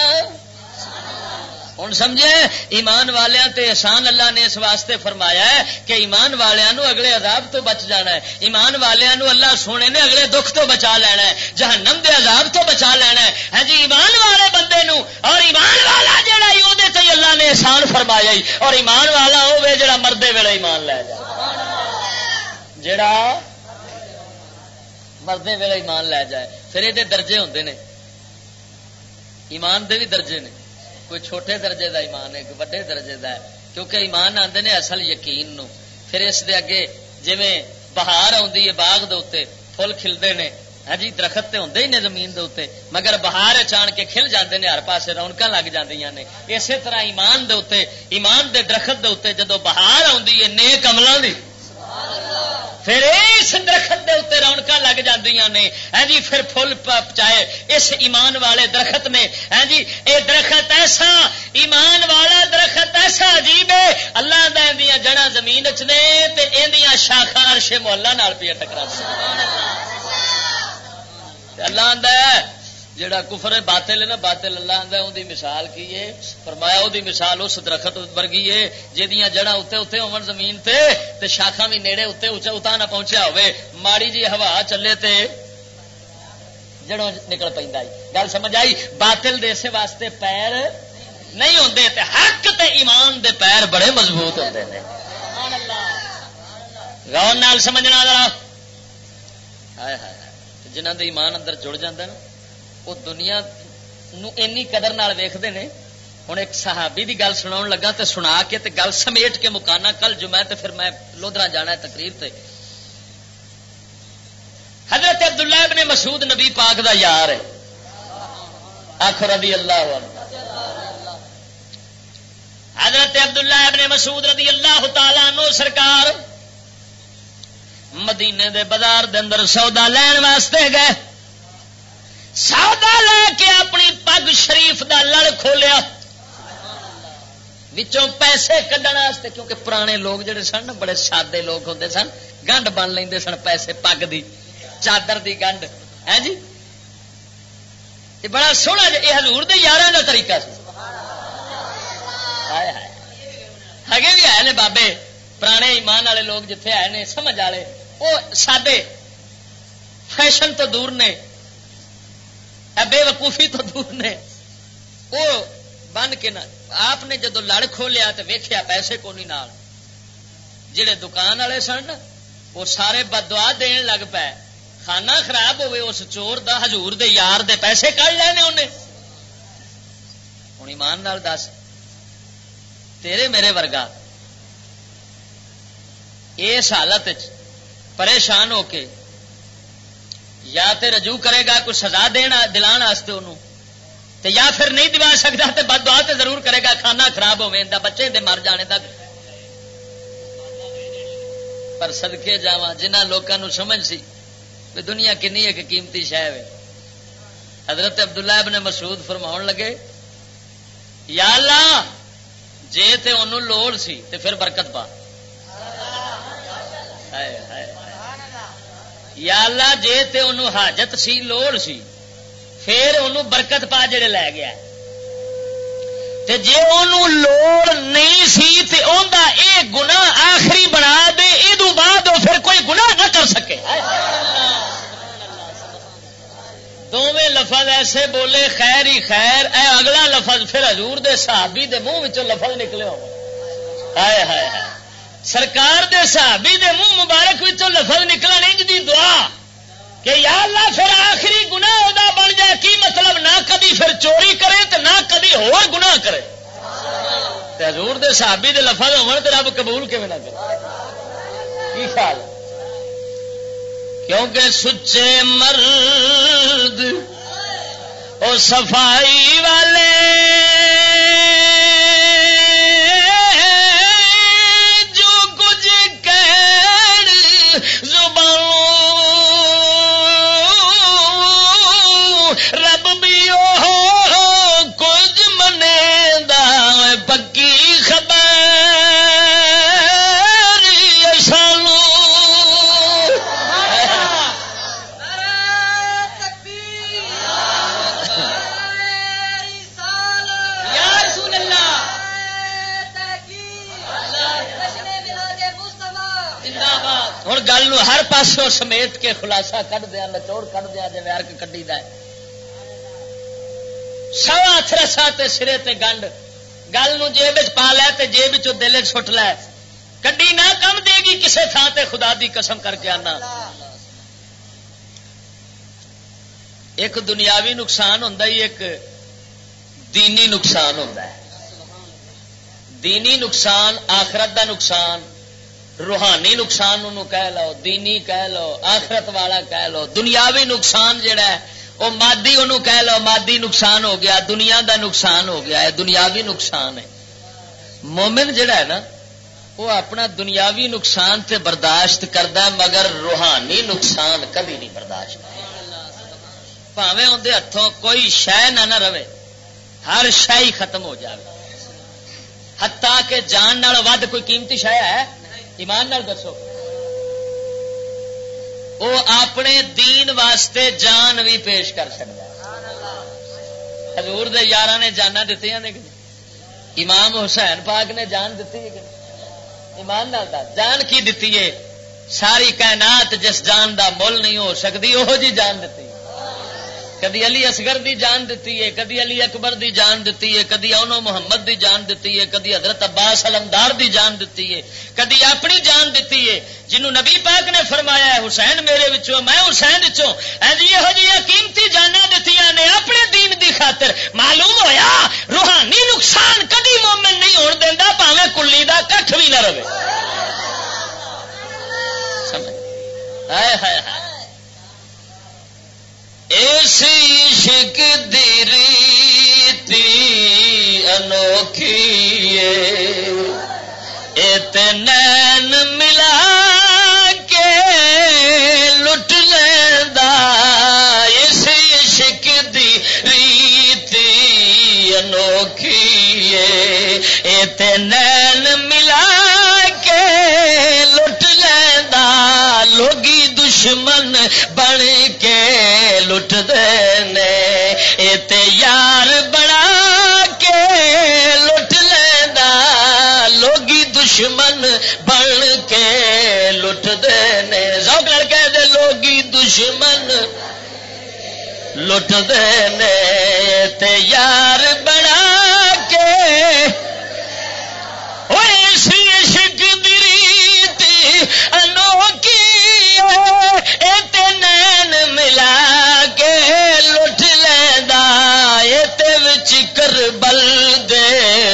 ہوں سمجھے؟ ایمان والوں تے احسان اللہ نے اس واسطے فرمایا ہے کہ ایمان والوں اگلے عذاب تو بچ جانا ہے۔ ایمان والوں اللہ سونے نے اگلے دکھ تو بچا لینا ہے۔ جہنم دے عذاب تو بچا لینا ہے۔ ہاں جی ایمان والے بندے نو اور ایمان والا جہا وہ اللہ نے احسان فرمایا ہی۔ اور ایمان والا ہوے جڑا مردے ویلے ایمان لے جائے جڑا مردے ویلے ایمان لے جائے۔ پھر یہ درجے ہوں نے۔ ایمان دے بھی درجے نے۔ کوئی چھوٹے درجے دا ایمان ہے، کوئی وڈے درجے دا ہے۔ کیونکہ ایمان آتے نے اصل یقین نو۔ پھر اس دے اگے جی بہار آئی ہے باغ دے فل کھلتے ہیں ہاں جی درخت ہوں ہی نے زمین دے مگر بہار اچان کے کھل جاتے ہیں ہر پاس رونق لگ جاندیاں نے۔ اسی طرح ایمان دے ایمان دے درخت دے جدو بہار آئی ہے، نیک عملوں کی پھر اس درخت کے اتنے رونق لگ جی ہاں جی پھر فل چائے اس ایمان والے درخت نے۔ ہاں جی یہ درخت ایسا ایمان والا درخت ایسا عجیب ہے۔ اللہ دیا جڑا زمین چ شاخا ارشے محلہ پہ ٹکرا اللہ۔ جڑا کفر باطل ہے نا، باطل اللہ آتا ہے مثال کی ہے۔ فرمایا وہ مثال اس درخت ورگی ہے جہاں جڑا اتنے اتنے ہو زمین تے تے شاخا بھی نیڑے اتنے اچا اتا نہ پہنچیا ہوے ماڑی جی ہوا چلے تے، جڑوں نکل پہ گل سمجھ آئی؟ باطل دے اسے واسطے پیر نہیں ہوتے حق تے ایمان دے پیر بڑے مضبوط ہوتے ہیں غور نال سمجھنا ذرا۔ جنہ دے ایمان اندر جڑ جاتا نا وہ دنیا اینی قدر ویختے ہیں ہوں ایک صحابی دی گل سنا لگا تے سنا کے تے گل سمیٹ کے مکانا، کل جمع تے پھر میں لودرا جانا ہے تقریر تے۔ حضرت عبداللہ ابن مسعود نبی پاک دا یار ہے۔ آخر رضی اللہ حضرت عبداللہ ابن مسعود رضی اللہ تعالی نو سرکار مدینے دے بازار دے اندر سودا لین واسطے گئے۔ سودا لے کے اپنی پگ شریف دا لڑ کھولیا۔ وچوں پیسے کھڈنے کیونکہ پرانے لوگ جڑے سن بڑے سادے لوگ ہوتے سن۔ گنڈ بن لیں سن پیسے پگ دی، چادر دی گنڈ۔ ہے جی؟ یہ بڑا سونا جی یہ ہزور دے یار کا طریقہ سی ہگے بھی آئے نے بابے، پرانے ایمان والے لوگ جتھے آئے نے، سمجھ والے۔ وہ سادے فیشن تو دور نے۔ بے وقوفی تو دور نے۔ وہ بن کے نہ آپ نے جدو لڑ کھولیا تو ویخیا پیسے کو نہیں نال۔ جڑے دکان والے سن وہ سارے بدوا دین لگ پے۔ کھانا خراب ہوئے، اس چور دا حضور دے یار دے پیسے کھ لینے انہیں ہوں ایمان نال دس۔ تیرے میرے ورگا، اس حالت پریشان ہو کے یا تے رجوع کرے گا، کوئی سزا دینا دلان انہوں۔ تے یا پھر نہیں دلا سکتا تے بد دعا تے ضرور کرے گا، کھانا خراب ہوئے بچے دے مر جانے تک۔ پر سدکے جا جنہ لوگوں سمجھ سی دنیا کنی ایک قیمتی شہ ہے۔ حضرت عبداللہ ابن مسعود فرما لگے، یا اللہ، جے تے انہوں لوڑ سی تے پھر برکت پا۔ یا اللہ جے تے انہوں حاجت سی، لوڑ سی، پھر انہوں برکت پا جڑے لے گیا۔ تے جے انہوں لوڑ نہیں سی، تے دا اے گنا آخری بنا دے ادو بعد وہ پھر کوئی گناہ نہ کر سکے۔ دونوں لفظ ایسے بولے، خیر ہی خیر، اے اگلا لفظ پھر حضور دے صحابی دے منہ لفظ نکلے ہو ہائے ہائے ہائے۔ سرکار دے صحابی دے منہ مبارک وچوں لفظ نکلا نہیں جی دعا کہ یا اللہ پھر آخری گناہ گنا بن جائے، کی مطلب؟ نہ کدی پھر چوری کرے تو نہ کدی ہو گنا کرے۔ حضور دے صحابی دے لفظ ہو رب قبول کے نہ کرے؟ کی خیال کیونکہ سچے مرد او صفائی والے پاسوں سمیت کے خلاصہ کٹ دیا نچوڑ کٹ دیا جی ارک کڈی د سوا ہاتھ رسا سرے تے گنڈ۔ گل جیب پا لے تے جیب دل سٹ لے۔ کڈی نہ کم دے گی، کسے تھان تے خدا دی قسم کر کے آنا۔ ایک دنیاوی نقصان ہوں ایک دینی نقصان ہوں دینی نقصان، آخرت دا نقصان۔ روحانی نقصان انہوں کہہ لو، دینی کہہ لو، آخرت والا کہہ لو، دنیاوی نقصان جڑا ہے، وہ مادی انہوں کہہ لو، مادی نقصان ہو گیا، دنیا دا نقصان ہو گیا ہے دنیاوی نقصان ہے۔ مومن جڑا ہے نا، وہ اپنا دنیاوی نقصان تے برداشت کرتا ہے، مگر روحانی نقصان کبھی نہیں برداشت۔ پاوے اندر ہاتھوں کوئی شہ نہ نہ رہے، ہر شہ ہی ختم ہو جائے ہتا کہ جان ود کوئی قیمتی شہ ہے ایمان نال دسو۔ وہ اپنے دین واسطے جان بھی پیش کر سکتا حضور دے یار نے جانا دیتی امام حسین پاک نے جان دیتی ہے ایمان جان کی دیتی ہے؟ ساری کائنات جس جان دا مل نہیں ہو سکتی وہ جی جان دیتی کدی علی اصغر دی جان دیتی ہے، کدی علی اکبر دی جان دیتی ہے، کدی اونو محمد دی جان دیتی ہے، کدی حضرت عباس علمدار دی جان دیتی ہے، کدی اپنی جان دیتی ہے۔ جنہوں نبی پاک نے فرمایا ہے، حسین میرے وچوں، میں حسین وچوں جی یہ جی قیمتی جانا دیتی نے اپنے دین دی خاطر، معلوم ہویا، روحانی نقصان کدی مومن نہیں ہون دینا پاوے کلی دا کٹھ بھی نہ رہے۔ ہائے ہائے ہائے۔ ایسی عشق دری تی انوکھی نین ملا کے لٹ لینا اسی عشق دی ریتی انوکھی ایت نین ملا کے لٹ لینا لوگی دشمن بن کے لٹ دے یار بڑا کے لٹ لینا۔ لوگی دشمن بن کے لٹ دے سو لڑکے دے لوگی دشمن لٹ دے یار بڑا کے۔ عشق دری انوکی نین ملا کر بل دے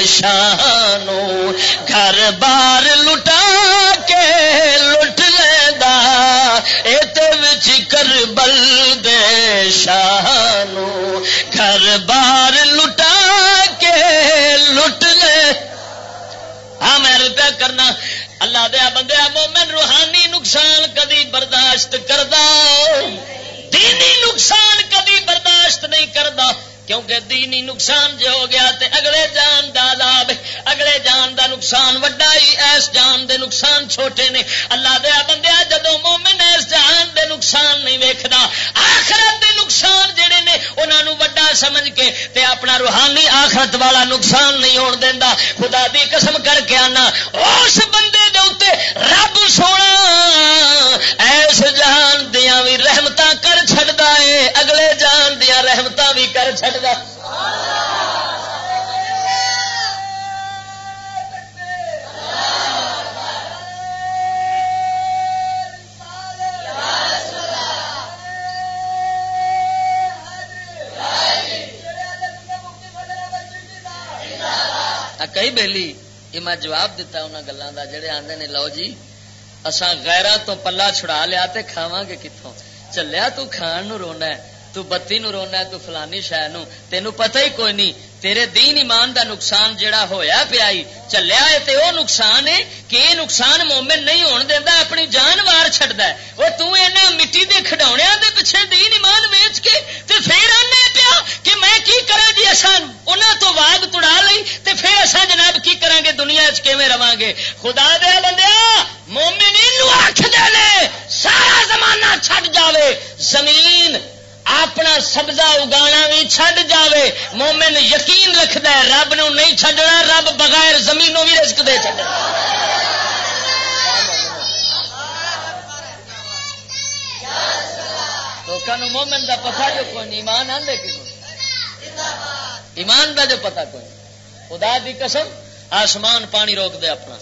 شانو گھر بار لٹا کے لٹ لینا یہ کر بل دے شانو گھر بار لٹا کے لٹ لے۔ ہاں میں روپیہ کرنا، اللہ دیا بندیا مومن روحانی نقصان کدی برداشت کردا؟ دینی نقصان کدی برداشت نہیں کرتا کیونکہ دینی نقصان جو ہو گیا تے اگلے جان دا عذاب اگلے جان دا نقصان وڈا ہی، ایس جان دے نقصان چھوٹے نے۔ اللہ دیا بندیا جدو مومن ایس جان دے نقصان نہیں ویکھدا، آخرت دے نقصان جڑے نے انہوں وڈا سمجھ کے تے اپنا روحانی آخرت والا نقصان نہیں ہون دیندا۔ خدا دی قسم کر کے آنا اس بندے دے اوتے رب سونا، ایس جان دیا بھی رحمت کر چڑتا ہے، اگلے جان دیا رحمت بھی کر چڑ کئی بہلی، یہ میں جواب دیتا انہوں گلوں کا جڑے آدھے نے، لو جی اصا غیرہ تو پلا چھڑا لیا تے کھاواں گے کتوں چلیا تو کھان نو رونا ہے۔ تو بتی نو رونا تو فلانی شہ نو تینو پتہ ہی کوئی نہیں تیرے دین ایمان دا نقصان جڑا ہویا پیا چلیا ہے تے او نقصان ہے کہ یہ نقصان مومن نہیں ہون دینا اپنی جان وار چڈا وہ تنا مٹی دے کھڈوڑیا دے پیچھے دین ایمان ویچ کے تے پھر آنے پیا کہ میں کی کرا جی اصا انہوں تو واگ تڑا لی تے پھر اصا جناب کی کریں گے دنیا چیویں رواں گے خدا دیا بندیا مومن آخ دے سارا زمانہ چھڈ جاوے زمین اپنا سبزہ اگانا بھی چھڈ جاوے، مومن یقین رکھد ہے، رب نو نہیں چھڈنا، رب بغیر زمینوں بھی رسک دے چ لوگوں مومن دا پتا جو کوئی نہیں، ایمان آدھے کہ ایمان دا جو پتا کوئی خدا دی قسم، آسمان پانی روک دے اپنا۔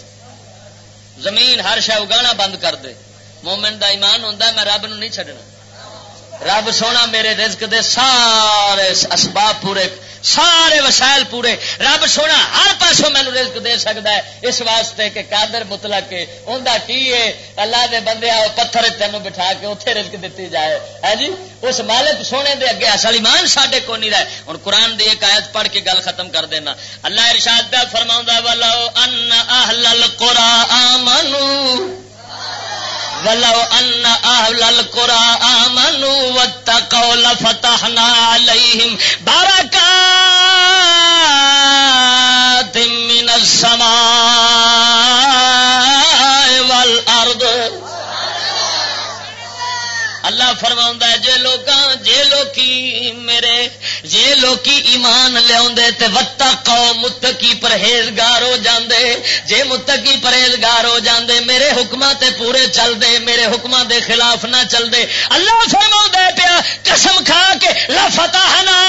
زمین ہر شہ اگانا بند کر دے۔ مومن دا ایمان ہوتا میں رب نو نہیں چڈنا رب سونا میرے رزق دے سارے اسباب پورے، سارے وسائل پورے۔ رب سونا ہر پاسوں مینو رزق دے سکتا ہے۔ اس واسطے کہ قادر مطلق کے انہیں کی ہے؟ اللہ دے بندے آؤ، پتھر تینوں بٹھا کے اتنے رزق دیتی جائے۔ ہے جی؟ اس مالک سونے دے اگے اصل ایمان ساڈے کو نہیں رہے۔ ہوں قرآن دی ایک آیت پڑھ کے گل ختم کر دینا۔ اللہ ارشاد پہ فرما والا ان اہل القرآن آمنو ولو ان اهل القرى امنوا واتقوا لفتحنا عليهم بركات لوکی ایمان لیا تے وتا قوم متقی پرہیزگار ہو جاندے۔ جے متقی پرہیزگار ہو جاندے، میرے حکم تے پورے چل دے میرے حکم دے خلاف نہ چل دے اللہ فرما پیا، قسم کھا کے لفتحنا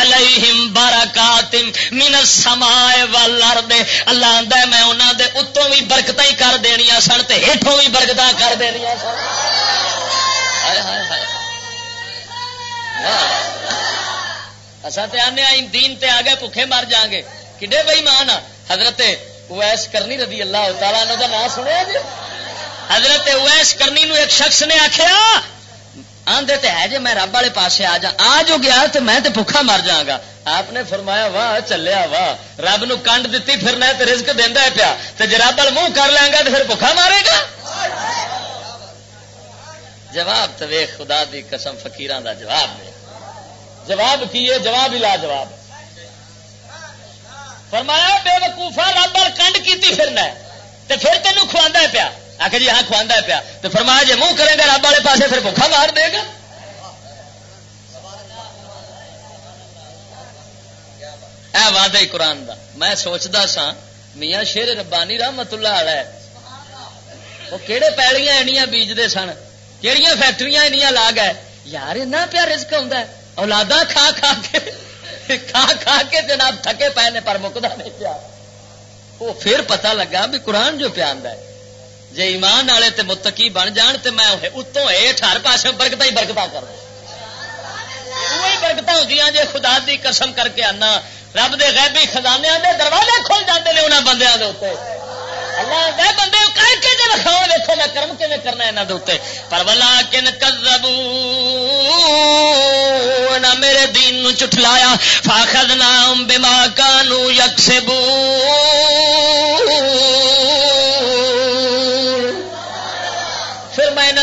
علیہم برکات من السماء والارض۔ اللہ آندا میں انہاں دے اتوں بھی برکتاں ہی کر دینیاں سن تے ہیٹھوں بھی برکتاں کر دینیاں سن۔ اصا تو آنے دین تے آ گئے بھوکھے مر جان گے۔ کڈے بئی مان حضرت اویس کرنی رضی اللہ تعالیٰ کا نام سنیا جی؟ حضرت اویس کرنی نو ایک شخص نے آخیا آدھے تے ہے جی میں رب والے پاسے آ جا آ جو گیا تو میں تے بھوکھا مر جاں گا۔ آپ نے فرمایا، واہ، چلیا، واہ۔ رب نو کنڈ دیتی پھرنا تے رزق دینا پیا۔ تے جی رب وال منہ کر لیں گا تو پھر بھوکھا مارے گا۔ جواب تو ویخ خدا دی قسم فکیران دا جواب دے جواب کی ہے؟ جواب ہی لا جواب فرمایا، بے وقوفا رب کنڈ کی پھرنا تو پھر تینوں کھوا پیا۔ آ کے جی ہاں کھوا پیا۔ تو فرمایا جی منہ کرے گا رب والے پاسے، پھر بھوکھا مار دے گا۔ اے وعدہ قرآن دا۔ میں سوچتا سا میاں شیر ربانی رحمت اللہ والا ہے وہ کہڑے پیڑیاں ایڑیاں بیجتے سن؟ کہڑی فیکٹری لا گئے؟ یار، اتنا پیا رسک آتا ہے۔ اولادا کھا کھا کے، کھا کھا کے جناب تھکے پے نے، پر مکتا نہیں پیا۔ وہ پھر پتا لگا بھی قرآن جو پیا ہے۔ جی ایمان والے تے متقی بن جان تے میں اتوں ہیٹ ہر پاس برکت ہی برکت کر وہی برکت ہوں جی خدا دی قسم کر کے آنا۔ رب دے غیبی خزانے دے دروازے کھل جاتے ہیں انہوں بندیاں دے اتنے اللہ بندے کر کے جی لکھاؤ دیکھو میں کرم کھے کرنا یہاں کے پر ولا کن کزبو نہ میرے دین نو چٹلایا فاخذ نام بما کانو یکسبو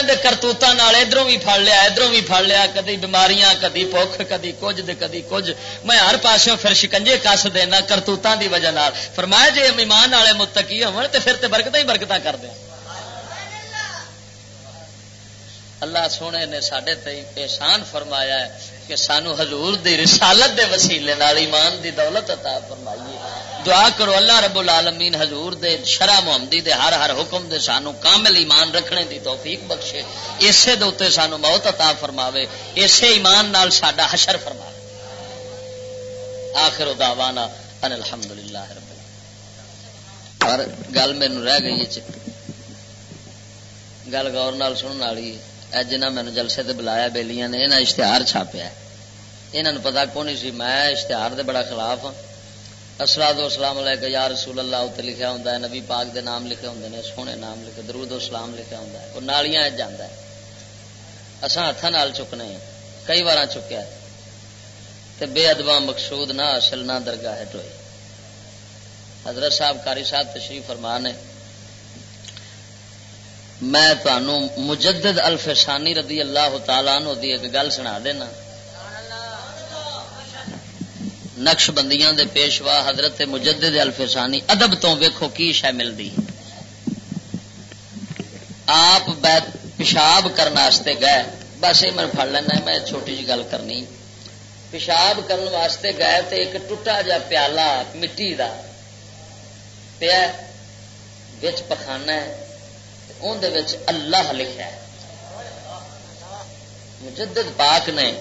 پھر میں یہاں کرتوتوں ادھروں بھی پڑ لیا، ادھروں بھی پڑ لیا، کدی بیماریاں، کدی پوکھ کدی کچھ دے کدی کچھ۔ میں ہر پاسوں پھر شکنجے کس دینا کرتوتوں کی وجہ نال۔ فرمایا جی مہمان والے متقی ہو پھر تو برکت ہی برکت کر دیا۔ اللہ سونے نے سڈے احسان فرمایا ہے کہ سانو حضور دی رسالت دے وسیلے ایمان دی دولت عطا فرمائیے۔ دعا کرو اللہ رب العالمین حضور دے شرع محمدی دے ہر ہر حکم دے سانو کامل ایمان رکھنے دی توفیق بخشے اسے دے سانو موت عطا فرماوے اسے ایمان نال ساڈا حشر فرماوے آخر دعوانا ان الحمدللہ رب العالمین۔ اور گل مینو رہ گئی ہے گل گور نال سنن والی جنہ مینو جلسے تے بلایا بیلیاں نے، انہاں اشتہار چھاپیا ہے۔ انہاں پتا کون سی؟ میں اشتہار دے بڑا خلاف ہوں اسلاد اسلام لے کے یا رسول اللہ اتنے لکھا ہوں نبی پاک دے نام لکھے ہوں نے، سونے نام لکھے، درود اسلام لکھا ہوں وہ نالیاں جانا ہے۔ اصا ہاتھ نال چکنے ہیں، کئی بار چکیا تے بے ادبا مقصود نہ، اصل نہ، درگاہ ٹوئی حضرت صاحب کاری صاحب تشریف فرما نے، میں تمہوں مجدد الفسانی رضی اللہ تعالیٰ نو دی ایک گل سنا دینا۔ نقش بندیاں دے پیشوا حضرت مجدد الفسانی ادب تو ویکھو کی شہ ملتی آپ پیشاب کرنے گئے، بس یہ میں پڑ لینا، میں چھوٹی جی گل کرنی۔ پیشاب کرنے واسطے گئے تو ایک ٹوٹا جا پیالہ مٹی کا پیا پخانا ہے اندر اللہ لکھا ہے۔ مجدد پاک نے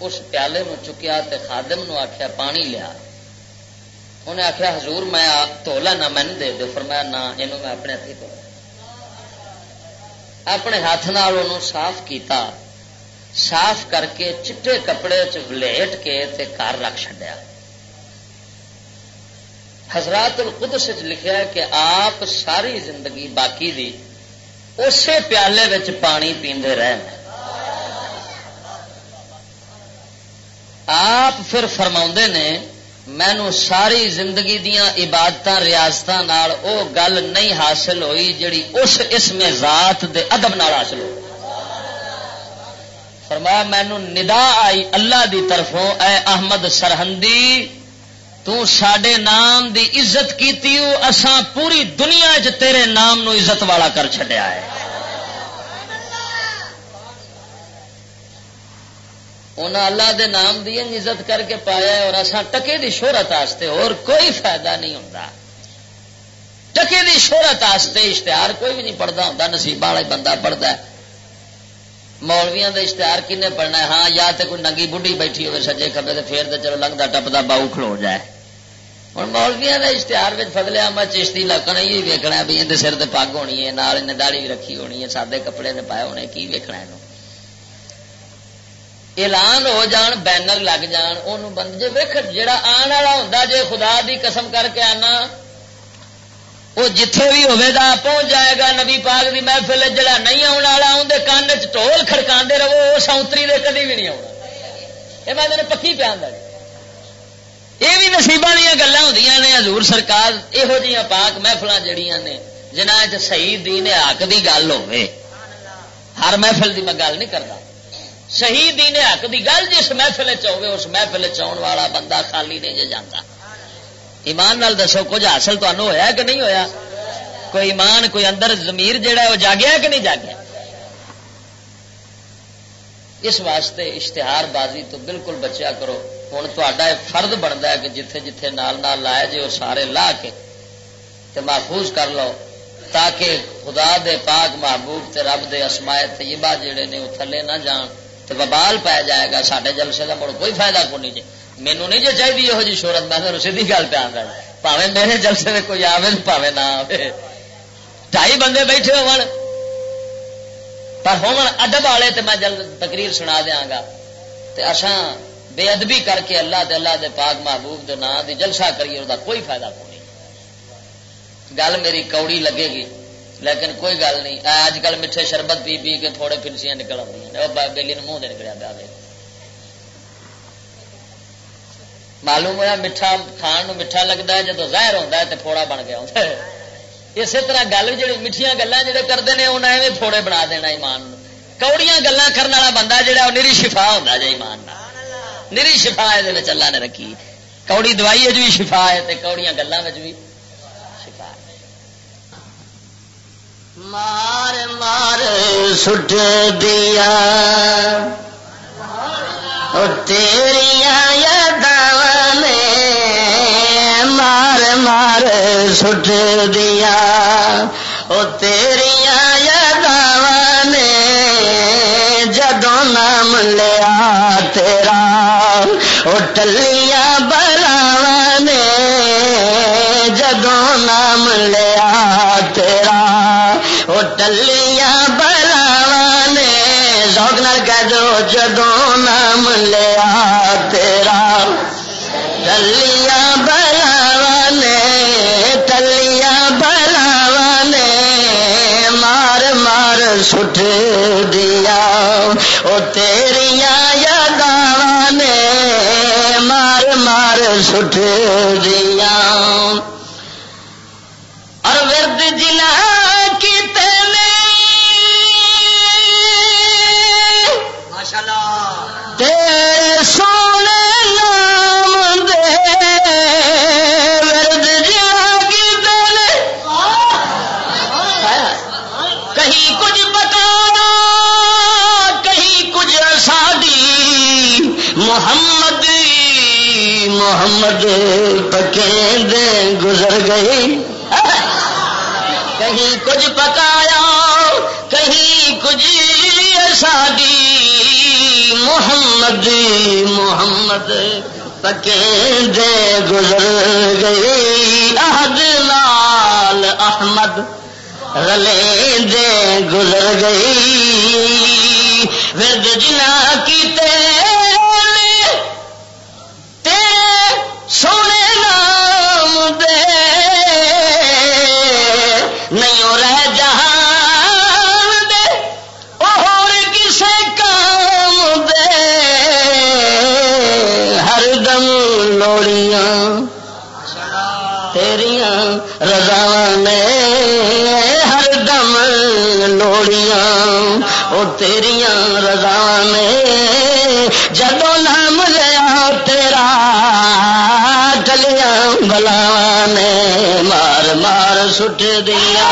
اس پیالے نو چکیا تے خادم نو آخیا پانی لیا۔ انہیں آخیا حضور میں تولا نہ مین دے دے، فرمایا، نہ یہ میں اپنے ہاتھی تو اپنے ہاتھ نال صاف کیتا۔ صاف کر کے چٹے کپڑے چلیٹ کے تے کار رکھ چڈیا حضرات القدس لکھا ہے کہ آپ ساری زندگی باقی دی، اسی پیالے پانی پیندے رہے آپ پھر فرما نے، مینو ساری زندگی دیا عبادت ریاست او گل نہیں حاصل ہوئی جڑی اس اسم ذات دے ادب نال حاصل ہوئی۔ فرمایا، مینو ندا آئی اللہ دی طرفوں، اے احمد سرحدی سڈے نام دی عزت کی اساں پوری دنیا چ تیرے نام نو عزت والا کر چڈیا ہے۔ انہیں اللہ دے نام دی عزت کر کے پایا ہے اور اساں ٹکے دی شہرت آستے اور کوئی فائدہ نہیں ہوتا ٹکے دی شہرت آستے اشتہار کوئی بھی نہیں پڑھتا ہوتا نصیب والا بندہ پڑھتا ہے۔ مولویا کا اشتہار کنے پڑھنا ہے؟ ہاں یا تو کوئی ننگی بڑھی بیٹھی ہوئے سجے کبے تو پھر تو چلو لگتا ٹپتا باؤ کھلو جائے۔ ہوں مولویا کا اشتہار میں فضلیا میں چشتی لکن یہ ویکنا بھی اندر سر پگ ہونی ہے، نال داڑی بھی رکھی ہونی ہے، سادے کپڑے نے پائے ہونے، کی ویکنا اعلان ہو جان، بینر لگ جان ان بند جی ویک جا آن والا ہوں جی خدا دی قسم کر کے آنا وہ جتھے بھی ہوا پہنچ جائے گا نبی پاک دی محفل جڑا نہیں آنے والا اندر کان چول کھڑکا رہو وہ سونتری دے کدی بھی نہیں آنا یہ میں تین پکی پیا یہ جی۔ بھی نصیب دیا گلیں ہوں نے، حضور سرکار یہو جہاں پاک محفل جڑیاں نے جنہ صحیح دین حق دی گل ہو ہر محفل دی میں گل نہیں کرتا صحیح دین حق دی گل جس محفل چاہے اس محفل چاؤن والا بندہ خالی نہیں جے جانا ایمان نال دسو، کچھ حاصل تمہیں ہوا کہ نہیں ہویا؟ کوئی ایمان، کوئی اندر زمیر جہا وہ جاگیا کہ نہیں جاگیا؟ اس واسطے اشتہار بازی تو بالکل بچیا کرو۔ ہوں تا فرد بنتا ہے کہ جتھے جتھے نال نال لائے جی وہ سارے لا کے تے محفوظ کر لو تاکہ خدا دے پاک محبوب تے رب دے اسمائے تجیبہ جڑے نے، وہ تھلے نہ جان۔ تو ببال پایا جائے گا سارے جلسے کا مڑ کوئی فائدہ کو نہیں جی۔ مینو نہیں جی چاہیے یہ جی شہرت میں سیدھی گل پہ آتا پاوے میرے جلسے میں کوئی آئے پاوے نہ آئے ڈائی بندے بیٹھے ہو پر ہو ادب والے تو میں جل تقریر سنا دیا گا۔ اصا بے ادبی کر کے اللہ دے اللہ دے پاک محبوب دے نام دی جلسہ کریے وہ کوئی فائدہ کو نہیں۔ گل میری کوڑی لگے گی۔ لیکن کوئی گل نہیں۔ اج کل میٹھے شربت پی پی کے تھوڑے پنسیاں نکل آئی بےلی نے منہ دے نکلیا پیا معلوم ہوا میٹھا کھان نو میٹھا لگتا ہے جب ظاہر ہوتا ہے تو تھوڑا بن گیا اسی طرح گل جی میٹھیا گلیں جڑے کرتے ہیں انہیں ایویں تھوڑے بنا دینا ایمان کوڑیاں گلیں کرنے والا بندہ جہا وہ نیری شفا ہوتا جی ایمان نیری شفا یہ اللہ نے رکھی۔ کوڑی دوائی بھی شفا ہے کوڑیاں گلوں بھی مار مار سٹ دیا۔ تیریا یاد مار مار سٹ دیا۔ وہ تیریا یاد جدو نام لیا تیرا۔ وہ ٹلیا بلاو نے جدو نام لیا وہ ٹلیا بلاو سوگ نال کہہ دو جدو نام لیا تیرا۔ ٹلیا بلاو نے ٹلیا بلاو نے، مار مار سٹ دیا۔ وہ تیریا یاد نے، مار مار سٹ دیا۔ کچھ سادی محمد محمد پکے دے گزر گئی۔ کہیں کچھ پکایا کہیں کچھ ساری محمد محمد پکے دے گزر گئی۔ عہد لال احمد رلے دے گزر گئی۔ ورد جنا کی سونے نام دے۔ نہیں رہ جہان دے اور کسے کام دے۔ ہر دم لوڑیاں، تیریاں رضا نے۔ لوڑیاں وہ تیریاں رضا نے جدو نام لیا تیرا بلا نے مار مار سٹ دیا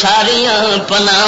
ساریاں ساریا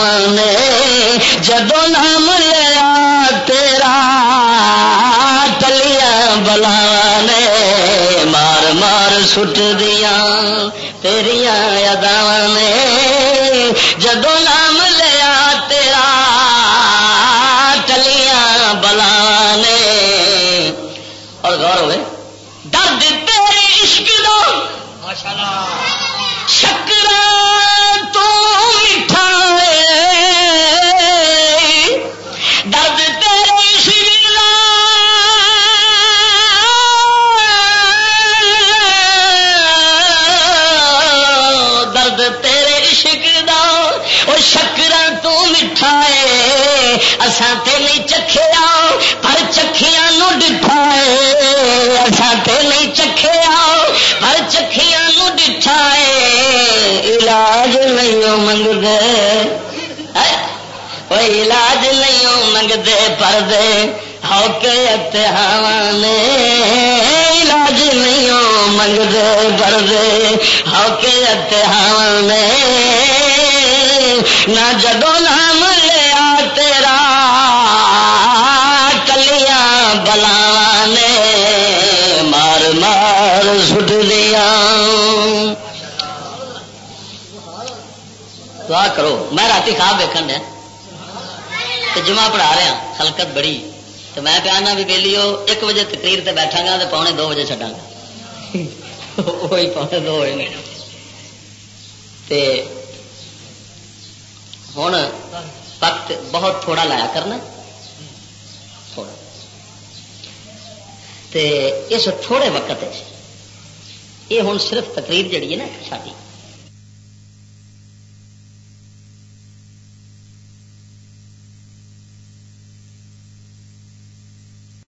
کے اتحان علاج نہیں ہو منگ دے پر دے ہو ہاں کے اتحان نہ جدو نام لیا تیرا، کلیاں بلا نے مار مار سٹ دیا دعا کرو، میں رات خواب دیکھن دیا۔ جمعہ پڑھا رہا ہاں، خلقت بڑی۔ تو میں کہنا بھی بہلی ہو ایک بجے تقریر تے بیٹھا گا تو پونے دو بجے چڈا گا۔ وہی پونے دو ہوئے ہوں وقت بہت تھوڑا لایا کرنا۔ تھوڑا۔ تے اس تھوڑے وقت یہ ہوں صرف تقریر جڑی ہے نا ساری